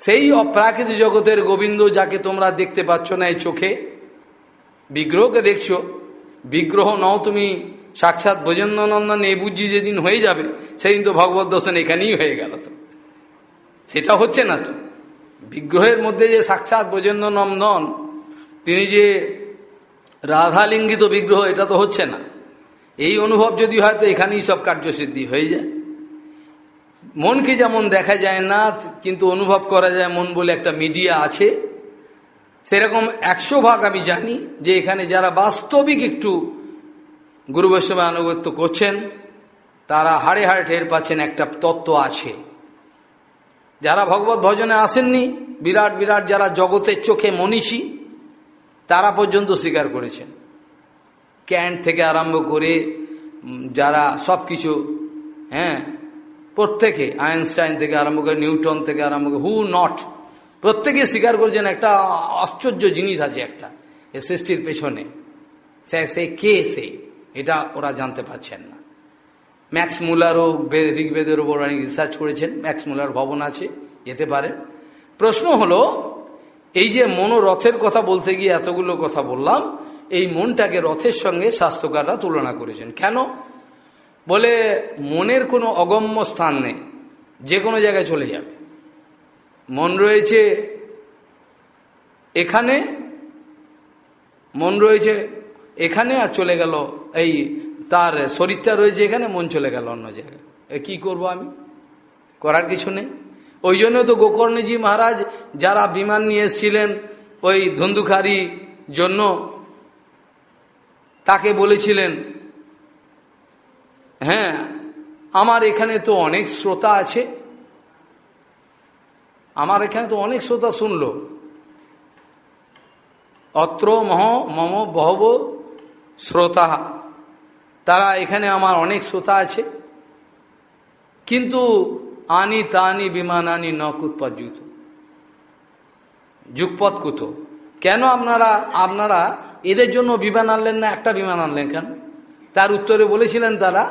সেই অপ্রাকৃতিক জগতের গোবিন্দ যাকে তোমরা দেখতে পাচ্ছ না এই চোখে, বিগ্রহকে দেখছ, বিগ্রহ নও তুমি, সাক্ষাৎ ভোজেন্দ্রনন্দন এ বুঝি যেদিন হয়ে যাবে, সেদিন তো ভগবত দর্শন এখানেই হয়ে গেল তো। সেটা হচ্ছে না তো। বিগ্রহের মধ্যে যে সাক্ষাৎ ব্রজেন্দ্র নন্দন তিনি যে রাধালিঙ্গিত বিগ্রহ, এটা তো হচ্ছে না। এই অনুভব যদি হয় তো এখানেই সব কার্যসিদ্ধি হয়ে যায়। মনকে যেমন দেখা যায় না, কিন্তু অনুভব করা যায় মন বলে একটা মিডিয়া আছে। সেরকম একশো ভাগ আমি জানি যে এখানে যারা বাস্তবিক একটু গুরু বৈষ্ণব আনুগত্য করছেন, তারা হাড়ে হাড়ে টের পাচ্ছেন একটা তত্ত্ব আছে। যারা ভগবত ভজনে আসেননি, বিরাট বিরাট যারা জগতের চোখে মনীষী, তারা পর্যন্ত স্বীকার করেছেন। ক্যান্ট থেকে আরম্ভ করে যারা সব কিছু হ্যাঁ প্রত্যেকে, আইনস্টাইন থেকে আরম্ভ করে নিউটন থেকে আরম্ভ করে হু নট প্রত্যেকে স্বীকার করছেন একটা আশ্চর্য জিনিস আছে একটা এ সৃষ্টির পেছনে। সে সে কে সে? এটা ওরা জানতে পারছেন না। ম্যাক্স মুলারও ঋগ্বেদের ওপর অনেক রিসার্চ করেছেন, ম্যাক্স মুলার ভবন আছে, যেতে পারেন। প্রশ্ন হলো, এই যে মনোরথের কথা বলতে গিয়ে এতগুলো কথা বললাম, এই মনটাকে রথের সঙ্গে স্বাস্থ্যকাররা তুলনা করেছেন। কেন? বলে মনের কোনো অগম্য স্থান নেই, যে কোনো জায়গায় চলে যাবে। মন রয়েছে এখানে, মন রয়েছে এখানে আর চলে গেল এই তার শরীরটা রয়েছে এখানে, মন চলে গেল অন্য জায়গায়। কি করব আমি? করার কিছু নেই। ওই জন্য তো গোকর্ণজি মহারাজ যারা বিমান নিয়ে এসেছিলেন ওই ধন্দুখারি জন্য, তাকে বলেছিলেন হ্যাঁ আমার এখানে তো অনেক শ্রোতা আছে। আমার এখানে তো অনেক শ্রোতা শুনল। অত্র মহ মম বহব শ্রোতা। তারা এখানে আমার অনেক শ্রোতা আছে। কিন্তু আনি তানি বিমান আনি ন কুৎপজ্জুত যুগপথ কুত। কেন আপনারা আপনারা এদের জন্য বিমান আনলেন না, একটা বিমান আনলেন কেন? তার উত্তরে বলেছিলেন তারা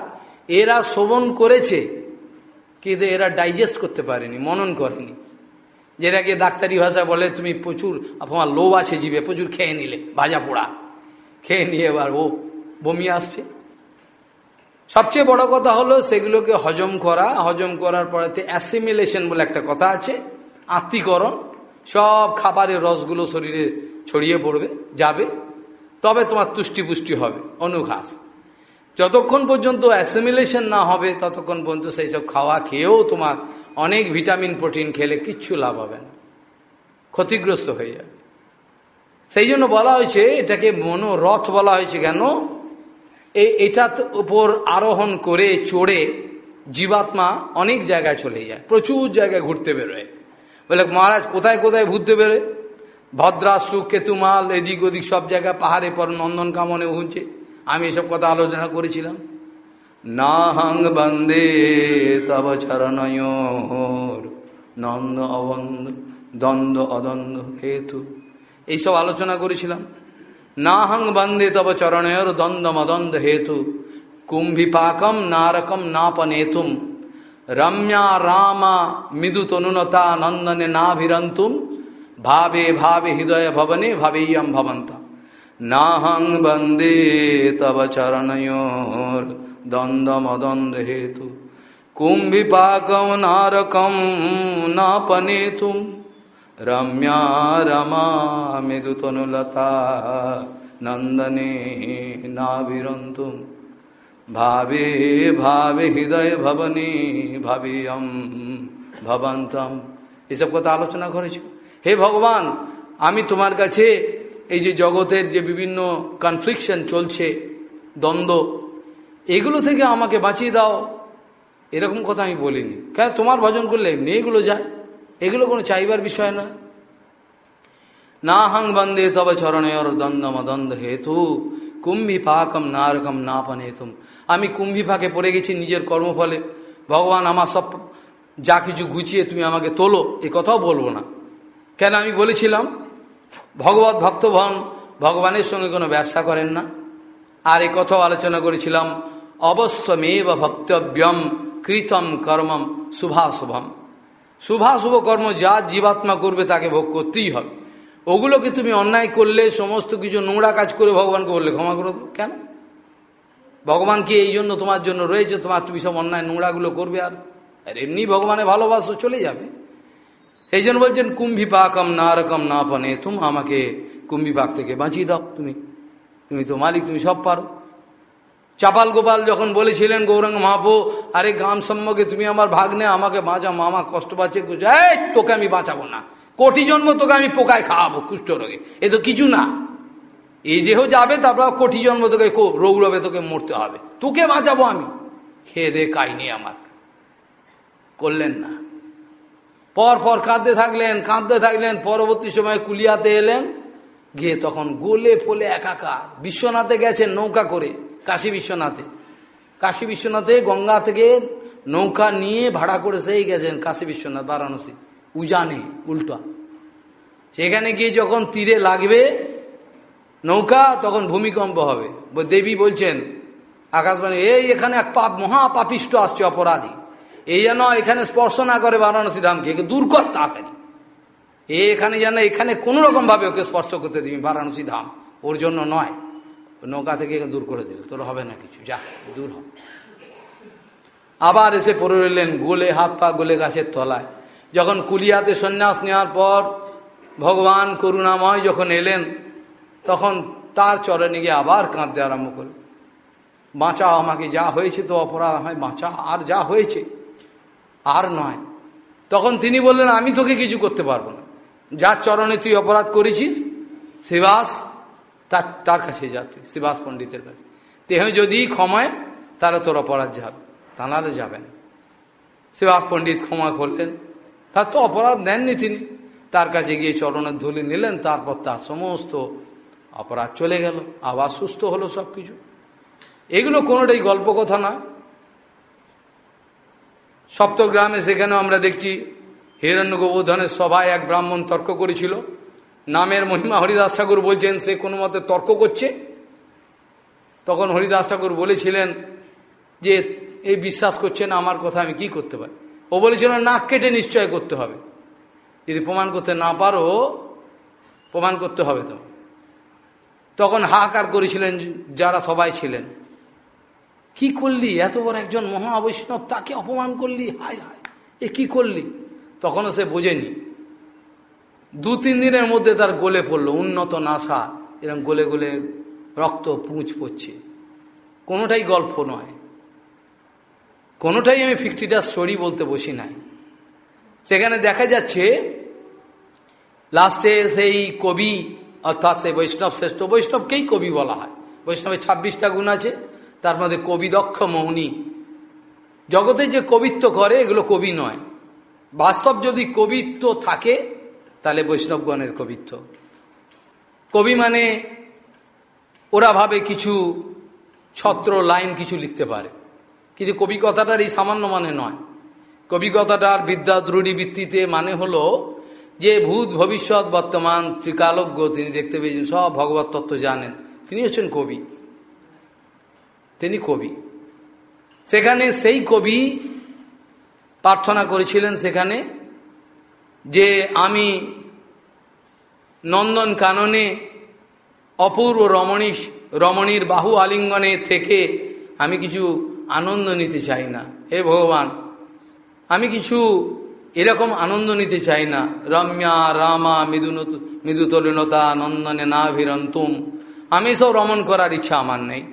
এরা শ্রবণ করেছে, কিন্তু এরা ডাইজেস্ট করতে পারেনি, মনন করেনি। যেটাকে ডাক্তারি ভাষা বলে, তুমি প্রচুর, তোমার লোভ আছে জীবে, প্রচুর খেয়ে নিলে, ভাজা পোড়া। খেয়ে নিয়ে এবার ও বমি আসছে। সবচেয়ে বড় কথা হলো, সেগুলোকে হজম করা। হজম করার পরেতে অ্যাসিমিলেশন বলে একটা কথা আছে, আত্মীকরণ। সব খাবারের রসগুলো শরীরে ছড়িয়ে পড়বে, যাবে। তবে তোমার তুষ্টি পুষ্টি হবে, অনুঘাস। যতক্ষণ পর্যন্ত অ্যাসিমিলেশন না হবে, ততক্ষণ পর্যন্ত সেই সব খাওয়া খেয়েও তোমার অনেক ভিটামিন, প্রোটিন খেলে কিচ্ছু লাভ হবে না। ক্ষতিগ্রস্ত হয়ে যাবে। সেই জন্য বলা হয়েছে, এটাকে মনোরথ বলা হয়েছে কেন? এটার উপর আরোহণ করে চড়ে জীবাত্মা অনেক জায়গায় চলে যায়, প্রচুর জায়গায় ঘুরতে বেরোয়। বলে, মহারাজ, কোথায় কোথায় ঘুরতে বেরোয়? ভদ্রাসু, কেতুমাল, এদিক ওদিক সব জায়গায় পাহাড়ে পর নন্দন কামনে উঠছে আমি এসব কথা আলোচনা করেছিলাম। না হাং বন্দে তব চরণয়োর নন্দ অবন্দ, দ্বন্দ্ব অদ্বন্দ্ব হেতু। এইসব আলোচনা করেছিলাম। না হং বন্দে তব চরণয়োর দ্বন্দ্ব মদন্দ হেতু। কুম্ভিপাকম নারকম নাপনেতুম। রম্যা রামা মৃদু তনুনতা নন্দনে নাভিরন্তুম। ভাবে ভাবে হৃদয় ভবনে ভাবেয়ম ভবন্ত। নাহং বন্দে, তব চরণয়োর দ্বন্দ্ব মদন্দ হেতু কুম্ভিপাকম নারকম নাপনেতুম রম্যা রমা মৃদুতনুলতা নন্দনে নাবিরন্তুম ভাবে ভাবে হৃদয় ভবনে ভাবিয়ম ভবন্তম এসব কথা আলোচনা করেছ। হে ভগবান, আমি তোমার কাছে এই যে জগতের যে বিভিন্ন কনফ্লিকশন চলছে, দ্বন্দ্ব, এগুলো থেকে আমাকে বাঁচিয়ে দাও, এরকম কথা আমি বলিনি। কেন? তোমার ভজন করলে এমনি এগুলো যায়। এগুলো কোনো চাইবার বিষয় না। না হং বন্দে তবে দ্বন্দ্ব মদন্দ হেতু, কুম্ভি পাকম নারকম না পানেতুম আমি কুম্ভি ফাঁকে পড়ে গেছি নিজের কর্মফলে। ভগবান আমার সব যা কিছু গুছিয়ে তুমি আমাকে তোলো, এ কথাও বলব না। কেন? আমি বলেছিলাম ভগবত ভক্তভন ভগবানের সঙ্গে কোনো ব্যবসা করেন না। আর এ কথাও আলোচনা করেছিলাম, অবশ্যমেব ভক্তব্যম কৃতম কর্মম শুভাশুভম। শুভাশুভ কর্ম যা জীবাত্মা করবে তাকে ভোগ করতেই হবে। ওগুলোকে তুমি অন্যায় করলে, সমস্ত কিছু নোংরা কাজ করে ভগবানকে বললে ক্ষমা করো কেন? ভগবান কি এই জন্য তোমার জন্য রয়েছে? তোমার তুমি সব অন্যায় নোংরাগুলো করবে আর? আর এমনি ভগবানের ভালোবাসো চলে যাবে। সেই জন্য বলছেন, কুম্ভি পাকম না রকম না পানে তুমি আমাকে কুম্ভি পাক থেকে বাঁচিয়ে দাও তুমি। তুমি তো মালিক, তুমি সব পারো। চাপাল গোপাল যখন বলেছিলেন, গৌরাঙ্গ মাহাপো আরে গ্রাম সম্মুখে তুমি আমার ভাগ্নে, আমাকে বাঁচা মামা কষ্ট পাচ্ছে তোকে আমি বাঁচাবো না। কোটি জন্ম তোকে আমি পোকায় খাওয়াবো কুষ্ঠ রোগে। এ তো কিছু না। এই যেও যাবে, তারপর কোটি জন্ম তোকে রৌরবে তোকে মরতে হবে। তোকে বাঁচাবো আমি। খেয়ে দে কাইনি আমার। করলেন না। পর পর কাঁদতে থাকলেন কাঁদতে থাকলেন, পরবর্তী সময় কুলিয়াতে এলেন। গিয়ে তখন গোলে ফলে একাকার, বিশ্বনাথে গেছেন নৌকা করে, কাশী বিশ্বনাথে। কাশী বিশ্বনাথে, গঙ্গা থেকে নৌকা নিয়ে ভাড়া করে সেই গেছেন কাশী বিশ্বনাথ, বারাণসী, উজানে, উল্টা। সেখানে গিয়ে যখন তীরে লাগবে নৌকা, তখন ভূমিকম্প হবে। দেবী বলছেন, আকাশবাণী, এই এখানে এক পাপ মহাপাপিষ্ট আসছে, অপরাধী। এই যেন এখানে স্পর্শ না করে বারাণসী ধামকে দূর কর তাড়াতাড়ি। এ এখানে যেন এখানে কোনো রকমভাবে ওকে স্পর্শ করতে দিবি বারাণসী ধাম। ওর জন্য নয়। নৌকা থেকে দূর করে দিল। তোর হবে না কিছু, যা, দূর হবে আবার এসে পড়ে রইলেন গোলে, হাত পা গোলে গাছের তলায়। যখন কুলিয়াতে সন্ন্যাস নেওয়ার পর ভগবান করুণাময় যখন এলেন, তখন তার চরণে গিয়ে আবার কাঁদতে আরম্ভ করে বাঁচাও আমাকে, যা হয়েছে তো অপরাধ আমায় বাঁচা আর যা হয়েছে আর নয়। তখন তিনি বললেন, আমি তোকে কিছু করতে পারব না। যার চরণে তুই অপরাধ করেছিস, শিবাস, তার তার কাছে যা তুই, শিবাস পণ্ডিতের কাছে। তেহ যদি ক্ষমায়, তাহলে তোর অপরাধ যাবে তা নাহলে যাবেন শিবাস পণ্ডিত ক্ষমা করলেন। তার তো অপরাধ নেননি তিনি। তার কাছে গিয়ে চরণের ধুলি নিলেন, তারপর তার সমস্ত অপরাধ চলে গেল। আবার সুস্থ হলো সব কিছু এগুলো কোনোটাই গল্প কথা না। সপ্তগ্রামে সেখানেও আমরা দেখছি হিরণ্য গোবর্ধনের সভায় এক ব্রাহ্মণ তর্ক করেছিল। নামের মহিমা হরিদাস ঠাকুর বলছেন, সে কোনো মতে তর্ক করছে? তখন হরিদাস ঠাকুর বলেছিলেন যে, এই বিশ্বাস করছে না, আমার কথা আমি কি করতে পারি? ও বলেছিল, নাক কেটে নিশ্চয় করতে হবে। যদি প্রমাণ করতে না পারো, প্রমাণ করতে হবে তো তখন হাহাকার করেছিলেন যারা সবাই ছিলেন। কি করলি? এত বড় একজন মহাবৈষ্ণব তাকে অপমান করলি? হায় হায়। এ কি করলি? তখনও সে বোঝেনি। দু, তিন দিনের মধ্যে তার গোলে পড়ল, উন্নত নাসা। এরকম গলে গোলে রক্ত পুঁচ পড়ছে। কোনোটাই গল্প নয়। কোনোটাই আমি ফিফটিটা স্টোরি বলতে বসি নাই। সেখানে দেখা যাচ্ছে, লাস্টে সেই কবি, অর্থাৎ সেই বৈষ্ণব শ্রেষ্ঠ, বৈষ্ণবকেই কবি বলা হয়। বৈষ্ণবের ছাব্বিশটা গুণ আছে। তার মধ্যে কবি দক্ষ মৌনী। জগতে যে কবিত্ব করে এগুলো কবি নয়। বাস্তব যদি কবিত্ব থাকে, তাহলে বৈষ্ণবগণের কবিত্ব। কবি মানে ওরা ভাবে কিছু ছত্র, লাইন কিছু লিখতে পারে। কিন্তু কবি কথাটার এই সামান্য মানে নয়। কবি কথাটার বিদ্যা দ্রুড়ি ভিত্তিতে মানে হলো যে ভূত ভবিষ্যৎ বর্তমান ত্রিকালজ্ঞ, তিনি দেখতে পেয়েছেন, সব ভগবত তত্ত্ব জানেন। তিনি হচ্ছেন কবি। তিনি কবি। সেখানে সেই কবি প্রার্থনা করেছিলেন সেখানে যে আমি নন্দন কাননে অপূর্ব রমণী, রমণীর বাহু আলিঙ্গনে থেকে আমি কিছু আনন্দ নিতে চাই না। হে ভগবান, আমি কিছু এরকম আনন্দ নিতে চাই না। রম্যা, রামা মৃদু মৃদুতরীণতা, নন্দনে না ভিরন্তুম আমি সব রমণ করার ইচ্ছা আমার নেই।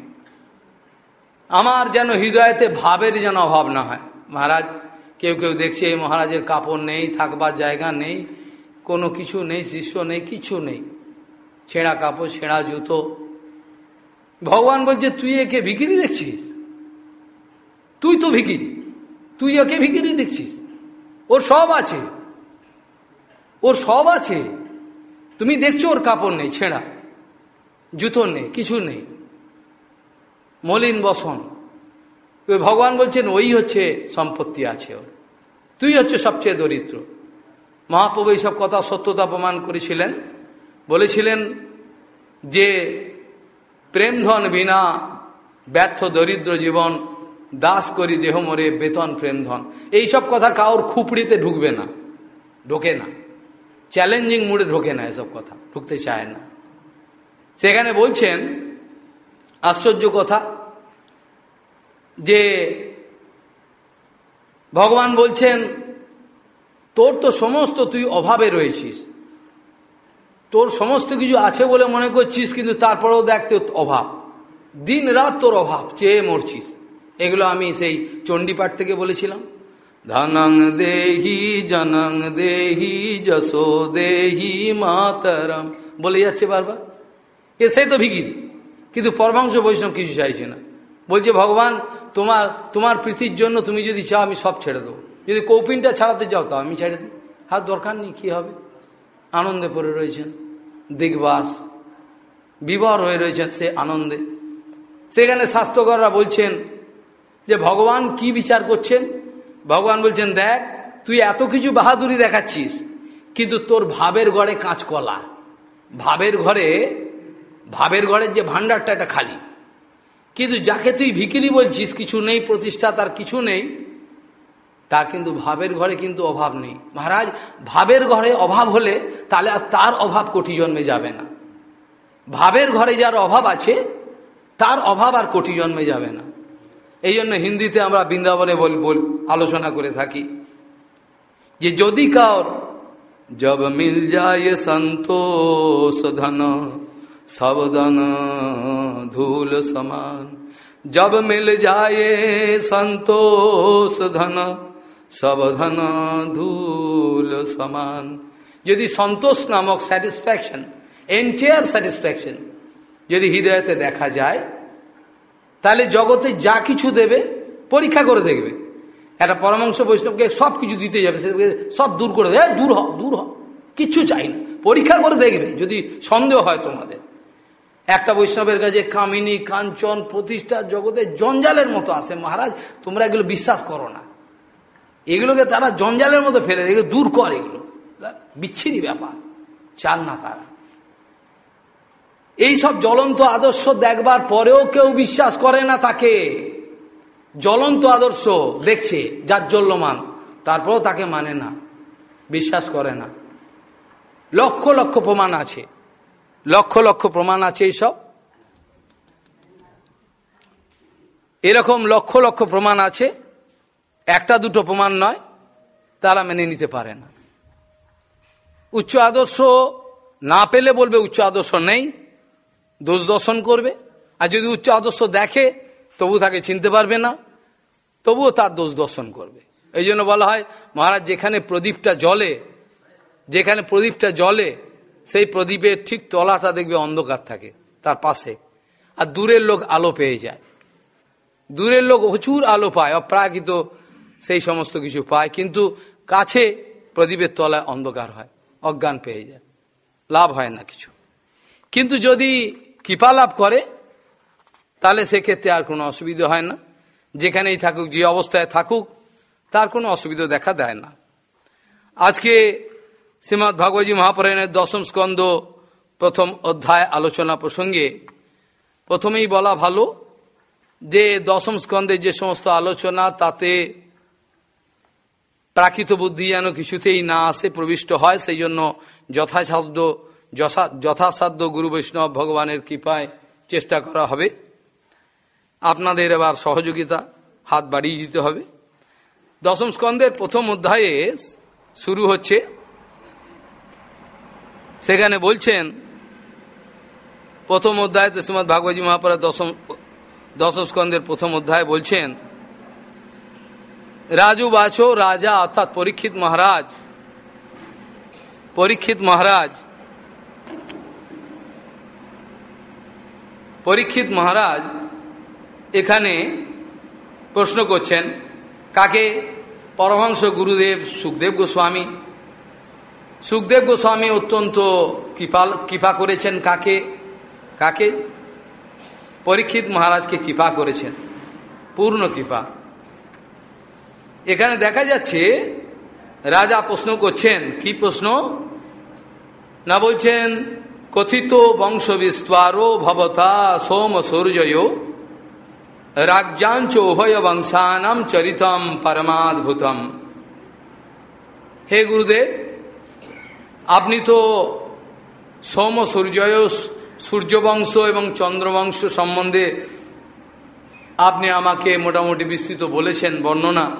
আমার যেন হৃদয়তে ভাবের যেন অভাব না হয়। মহারাজ, কেউ কেউ দেখছে এই মহারাজের কাপড় নেই, থাকবার জায়গা নেই, কোনো কিছু নেই, শিষ্য নেই, কিছু নেই। ছেঁড়া কাপড়, ছেঁড়া জুতো। ভগবান বলছে, তুই একে ভিকিরি দেখছিস? তুই তো ভিকিরি। তুই একে ভিকিরি দেখছিস। ওর সব আছে। ওর সব আছে। তুমি দেখছ ওর কাপড় নেই, ছেঁড়া। জুতো নেই, কিছু নেই। মলিন বসন। ভগবান বলছেন, ওই হচ্ছে সম্পত্তি আছে ওর। তুই হচ্ছে সবচেয়ে দরিদ্র। মহাপ্রভু এইসব কথা সত্যতা প্রমাণ করেছিলেন। বলেছিলেন যে, প্রেমধন বিনা ব্যর্থ দরিদ্র জীবন, দাস করি দেহ মরে বেতন প্রেমধন। এইসব কথা কাউর খুপড়িতে ঢুকবে না, ঢোকে না। চ্যালেঞ্জিং মুডে ঢোকে না এসব কথা, ঢুকতে চায় না। সেখানে বলছেন, আশ্চর্য কথা যে ভগবান বলছেন, তোর তো সমস্ত তুই অভাবে রয়েছিস। তোর সমস্ত কিছু আছে বলে মনে করছিস, কিন্তু তারপরেও দেখতে অভাব। দিন রাত তোর অভাব, চেয়ে মরছিস। এগুলো আমি সেই চণ্ডীপাঠ থেকে বলেছিলাম। ধনং দেহি, জনং দেহি, যশো দেহি মাতরম। বলে যাচ্ছে বারবার। এ সে তো ভিকিরি কিন্তু পরমাংশ বৈষ্ণব কিছু চাইছে না। বলছে, ভগবান তোমার তোমার প্রীতির জন্য তুমি যদি চাও, আমি সব ছেড়ে দেবো। যদি কৌপিনটা ছাড়াতে চাও, তাও আমি ছেড়ে দিই। হাত দরকার নেই, কী হবে? আনন্দে পড়ে রয়েছেন দিগবাস। বিবর হয়ে রয়েছেন সে আনন্দে। সেখানে স্বাস্থ্যকররা বলছেন যে, ভগবান কি বিচার করছেন? ভগবান বলছেন, দেখ, তুই এত কিছু বাহাদুরি দেখাচ্ছিস, কিন্তু তোর ভাবের ঘরে কাঁচকলা। ভাবের ঘরে, ভাবের ঘরের যে ভাণ্ডারটা, এটা খালি। কিন্তু যাকে তুই ভিকিরি বলছিস, কিছু নেই, প্রতিষ্ঠা তার কিছু নেই, তার কিন্তু ভাবের ঘরে কিন্তু অভাব নেই। মহারাজ, ভাবের ঘরে অভাব হলে তাহলে আর তার অভাব কোটি জন্মে যাবে না। ভাবের ঘরে যার অভাব আছে, তার অভাব আর কোটি জন্মে যাবে না। এই জন্য হিন্দিতে আমরা বৃন্দাবনে বল বল, আলোচনা করে থাকি যে যদি কার জব মিল যায় সন্তোষ ধন সবদন ধূল সমান জব মিল যায় সন্তোষ ধন সবধন ধূল সমান যদি সন্তোষ নামক স্যাটিসফ্যাকশন এন্টায়ার স্যাটিসফ্যাকশন যদি হৃদয়তে দেখা যায় তাহলে জগতে যা কিছু দেবে, পরীক্ষা করে দেখবে। একটা পরমাংশ বৈষ্ণবকে সব কিছু দিতে যাবে, সে সব দূর করে দেবে। দূর হ দূর হ, কিচ্ছু চাই না। পরীক্ষা করে দেখবে, যদি সন্দেহ হয় তোমাদের। একটা বৈষ্ণবের কাছে কামিনী, কাঞ্চন, প্রতিষ্ঠা জগতে জঞ্জালের মতো আছে। মহারাজ, তোমরা এগুলো বিশ্বাস করো না। এগুলোকে তারা জঞ্জালের মতো ফেলে এগুলো দূর কর এগুলো। বিচ্ছিরি ব্যাপার। চান না তারা। এইসব জ্বলন্ত আদর্শ দেখবার পরেও কেউ বিশ্বাস করে না তাকে। জ্বলন্ত আদর্শ দেখছে, যার জ্বল্যমান তারপরেও তাকে মানে না, বিশ্বাস করে না। লক্ষ লক্ষ প্রমাণ আছে। লক্ষ লক্ষ প্রমাণ আছে এইসব? এরকম লক্ষ লক্ষ প্রমাণ আছে, একটা দুটো প্রমাণ নয়, তারা মেনে নিতে পারে না। উচ্চ আদর্শ না পেলে বলবে উচ্চ আদর্শ নেই, দোষ দর্শন করবে। আর যদি উচ্চ আদর্শ দেখে, তবু তাকে চিনতে পারবে না, তবুও তার দোষ দর্শন করবে। এই জন্য বলা হয়, মহারাজ, যেখানে প্রদীপটা জলে যেখানে প্রদীপটা জলে সেই প্রদীপের ঠিক তলাটা দেখবে অন্ধকার থাকে, তার পাশে। আর দূরের লোক আলো পেয়ে যায়। দূরের লোক প্রচুর আলো পায়, অপ্রাকৃত সেই সমস্ত কিছু পায়, কিন্তু কাছে প্রদীপের তলায় অন্ধকার হয়, অজ্ঞান পেয়ে যায়। লাভ হয় না কিছু। কিন্তু যদি কৃপা লাভ করে, তাহলে সেক্ষেত্রে আর কোনো অসুবিধা হয় না। যেখানেই থাকুক, যে অবস্থায় থাকুক, তার কোনো অসুবিধা দেখা দেয় না। আজকে শ্রীমৎ ভাগবতী মহাপরায়ণের দশম স্কন্দ প্রথম অধ্যায় আলোচনা প্রসঙ্গে প্রথমেই বলা ভালো যে দশম স্কন্ধের যে সমস্ত আলোচনা, তাতে প্রাকৃত বুদ্ধি যেন কিছুতেই না আসে, প্রবিষ্ট হয়, সেই জন্য যথাসাধ্য যথাসাধ্য গুরু বৈষ্ণব ভগবানের কৃপায় চেষ্টা করা হবে। আপনাদের এবার সহযোগিতা, হাত বাড়িয়ে দিতে হবে। দশম স্কন্ধের প্রথম অধ্যায়ে শুরু হচ্ছে সেখানে বলছেন, প্রথম অধ্যায় শ্রীমৎ ভাগবতী মহাপরা দশম দশম স্কন্ধের প্রথম অধ্যায় বলছেন, রাজু বাছো রাজা অর্থাৎ পরীক্ষিত মহারাজ পরীক্ষিত মহারাজ পরীক্ষিত মহারাজ এখানে প্রশ্ন করছেন, কাকে? পরমহংস গুরুদেব সুখদেব গোস্বামী সুখদেব গোস্বামী অত্যন্ত কৃপাল কৃপা করেছেন কাকে? কাকে? পরীক্ষিত মহারাজকে কৃপা করেছেন। পূর্ণ কৃপা। এখানে দেখা যাচ্ছে, রাজা প্রশ্ন করছেন, কি প্রশ্ন? না বলছেন, কথিত বংশ বিস্তারো ভবতা সোম সূর্যয় রাজ্যাঞ্চ উভয় বংশানাম চরিতম পরমাদ্ভুতম। হে গুরুদেব আপনি তো সোম সূর্যয় সূর্যবংশ এবং চন্দ্রবংশ সম্বন্ধে আপনি আমাকে মোটামুটি বিস্তৃত বলেছেন, বর্ণনা।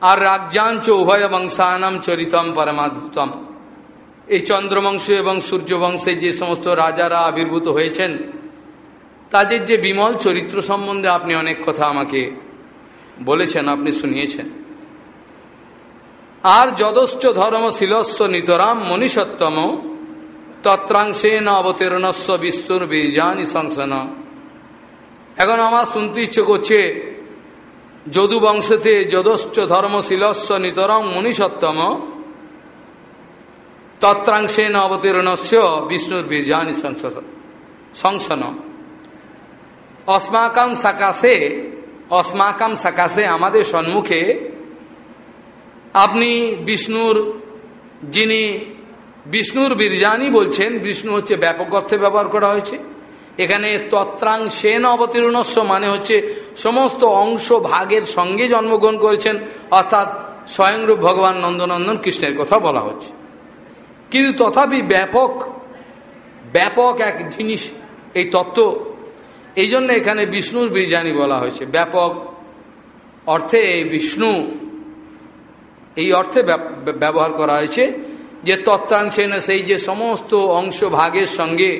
আর রাজ্যাঞ্চ উভয় বংশানাম চরিতম পরমাদ্ভুতম। এই চন্দ্রবংশ এবং সূর্যবংশে যে সমস্ত রাজারা আবির্ভূত হয়েছেন, তাদের যে বিমল চরিত্র সম্বন্ধে আপনি অনেক কথা আমাকে বলেছেন, আপনি শুনিয়েছেন। আর যদশ্চ ধর্ম শিলস্ব নিতরাম মনীষত্তম তত্রাংশেন অবতীর্ণস্ব বিশ্বর বীজানি সংসন। এখন আমার শুনতে ইচ্ছে করছে, যদু বংশতে যদশ্চ ধর্মশীলস্ব নিতরং মনীষত্তম তত্রাংশেন অবতীর্ণস্য বিষ্ণুর বীজানি সংসন। অস্মাকাম সাকাশে অস্মাকাম সাকাশে আমাদের সম্মুখে আপনি বিষ্ণুর, যিনি বিষ্ণুর বীরজানি বলছেন, বিষ্ণু হচ্ছে ব্যাপক অর্থে ব্যবহার করা হয়েছে। এখানে তত্রাং সেন অবতীর্ণস্ব মানে হচ্ছে সমস্ত অংশ ভাগের সঙ্গে জন্মগ্রহণ করেছেন, অর্থাৎ স্বয়ংরূপ ভগবান নন্দনন্দন কৃষ্ণের কথা বলা হচ্ছে। কিন্তু তথাপি ব্যাপক ব্যাপক এক জিনিস এই তত্ত্ব, এই জন্য এখানে বিষ্ণুর বীরজানি বলা হয়েছে। ব্যাপক অর্থে এই বিষ্ণু এই অর্থে ব্যবহার করা হয়েছে যে তত্ত্বাংশে না সেই যে সমস্ত অংশ ভাগের সঙ্গে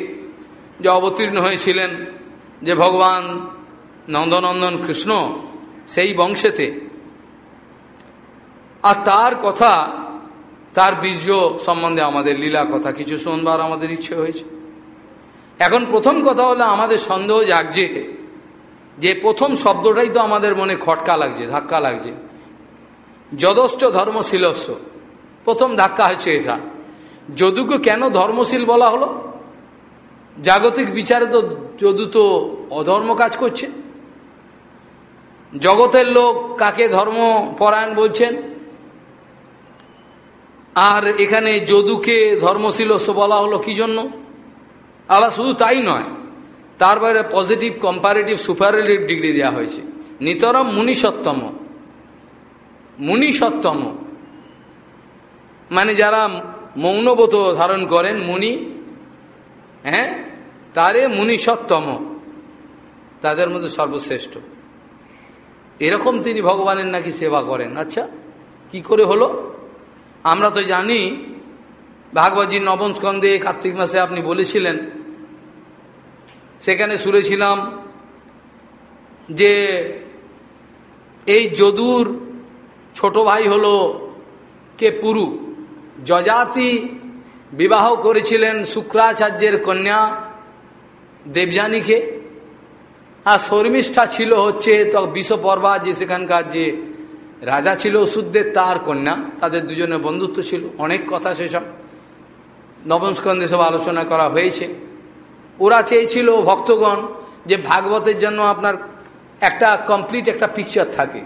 যে অবতীর্ণ হয়েছিলেন, যে ভগবান নন্দনন্দন কৃষ্ণ সেই বংশেতে, আর তার কথা, তার বীর্য সম্বন্ধে আমাদের লীলা কথা কিছু শুনবার আমাদের ইচ্ছে হয়েছে। এখন প্রথম কথা হলো আমাদের সন্দেহ জাগছে যে প্রথম শব্দটাই তো আমাদের মনে খটকা লাগছে, ধাক্কা লাগছে। যদশ্চ ধর্মশীলস্য। প্রথম ধাক্কা হচ্ছে এটা। যদুকে কেন ধর্মশীল বলা হলো? জাগতিক বিচারে তো যদু তো অধর্ম কাজ করছে। জগতের লোক কাকে ধর্ম পরায়ণ বলছেন? আর এখানে যদুকে ধর্মশীলস্য বলা হলো কি জন্য? আবার শুধু তাই নয়, তার বাইরে পজিটিভ কম্পারেটিভ সুপারেটিভ ডিগ্রি দেওয়া হয়েছে। নিতরম মুনিসত্তম মুনিসত্তম। মানে যারা মৌনব্রত ধারণ করেন মুনি হ্যাঁ তারে মুনিসত্তম। তাদের মধ্যে সর্বশ্রেষ্ঠ। এরকম তিনি ভগবানের নাকি সেবা করেন। আচ্ছা কি করে হলো? আমরা তো জানি, ভাগবতজির নবম স্কন্ধে কার্তিক মাসে আপনি বলেছিলেন, সেখানে শুনেছিলাম যে এই যদুর ছোট ভাই হলো কে পুরু। যজাতি বিবাহ করেছিলেন শুক্রাচার্যের কন্যা দেবযানীকে। আর শর্মিষ্ঠা ছিল হচ্ছে তো বিশ্বপর্বা যে সেখানকার যে রাজা ছিল ওষুধদের তার কন্যা। তাদের দুজনের বন্ধুত্ব ছিল, অনেক কথা সেসব। নবম স্কন্ধে সব আলোচনা করা হয়েছে। ওরা চেয়েছিল ভক্তগণ যে ভাগবতের জন্য আপনার একটা কমপ্লিট একটা পিকচার থাকে।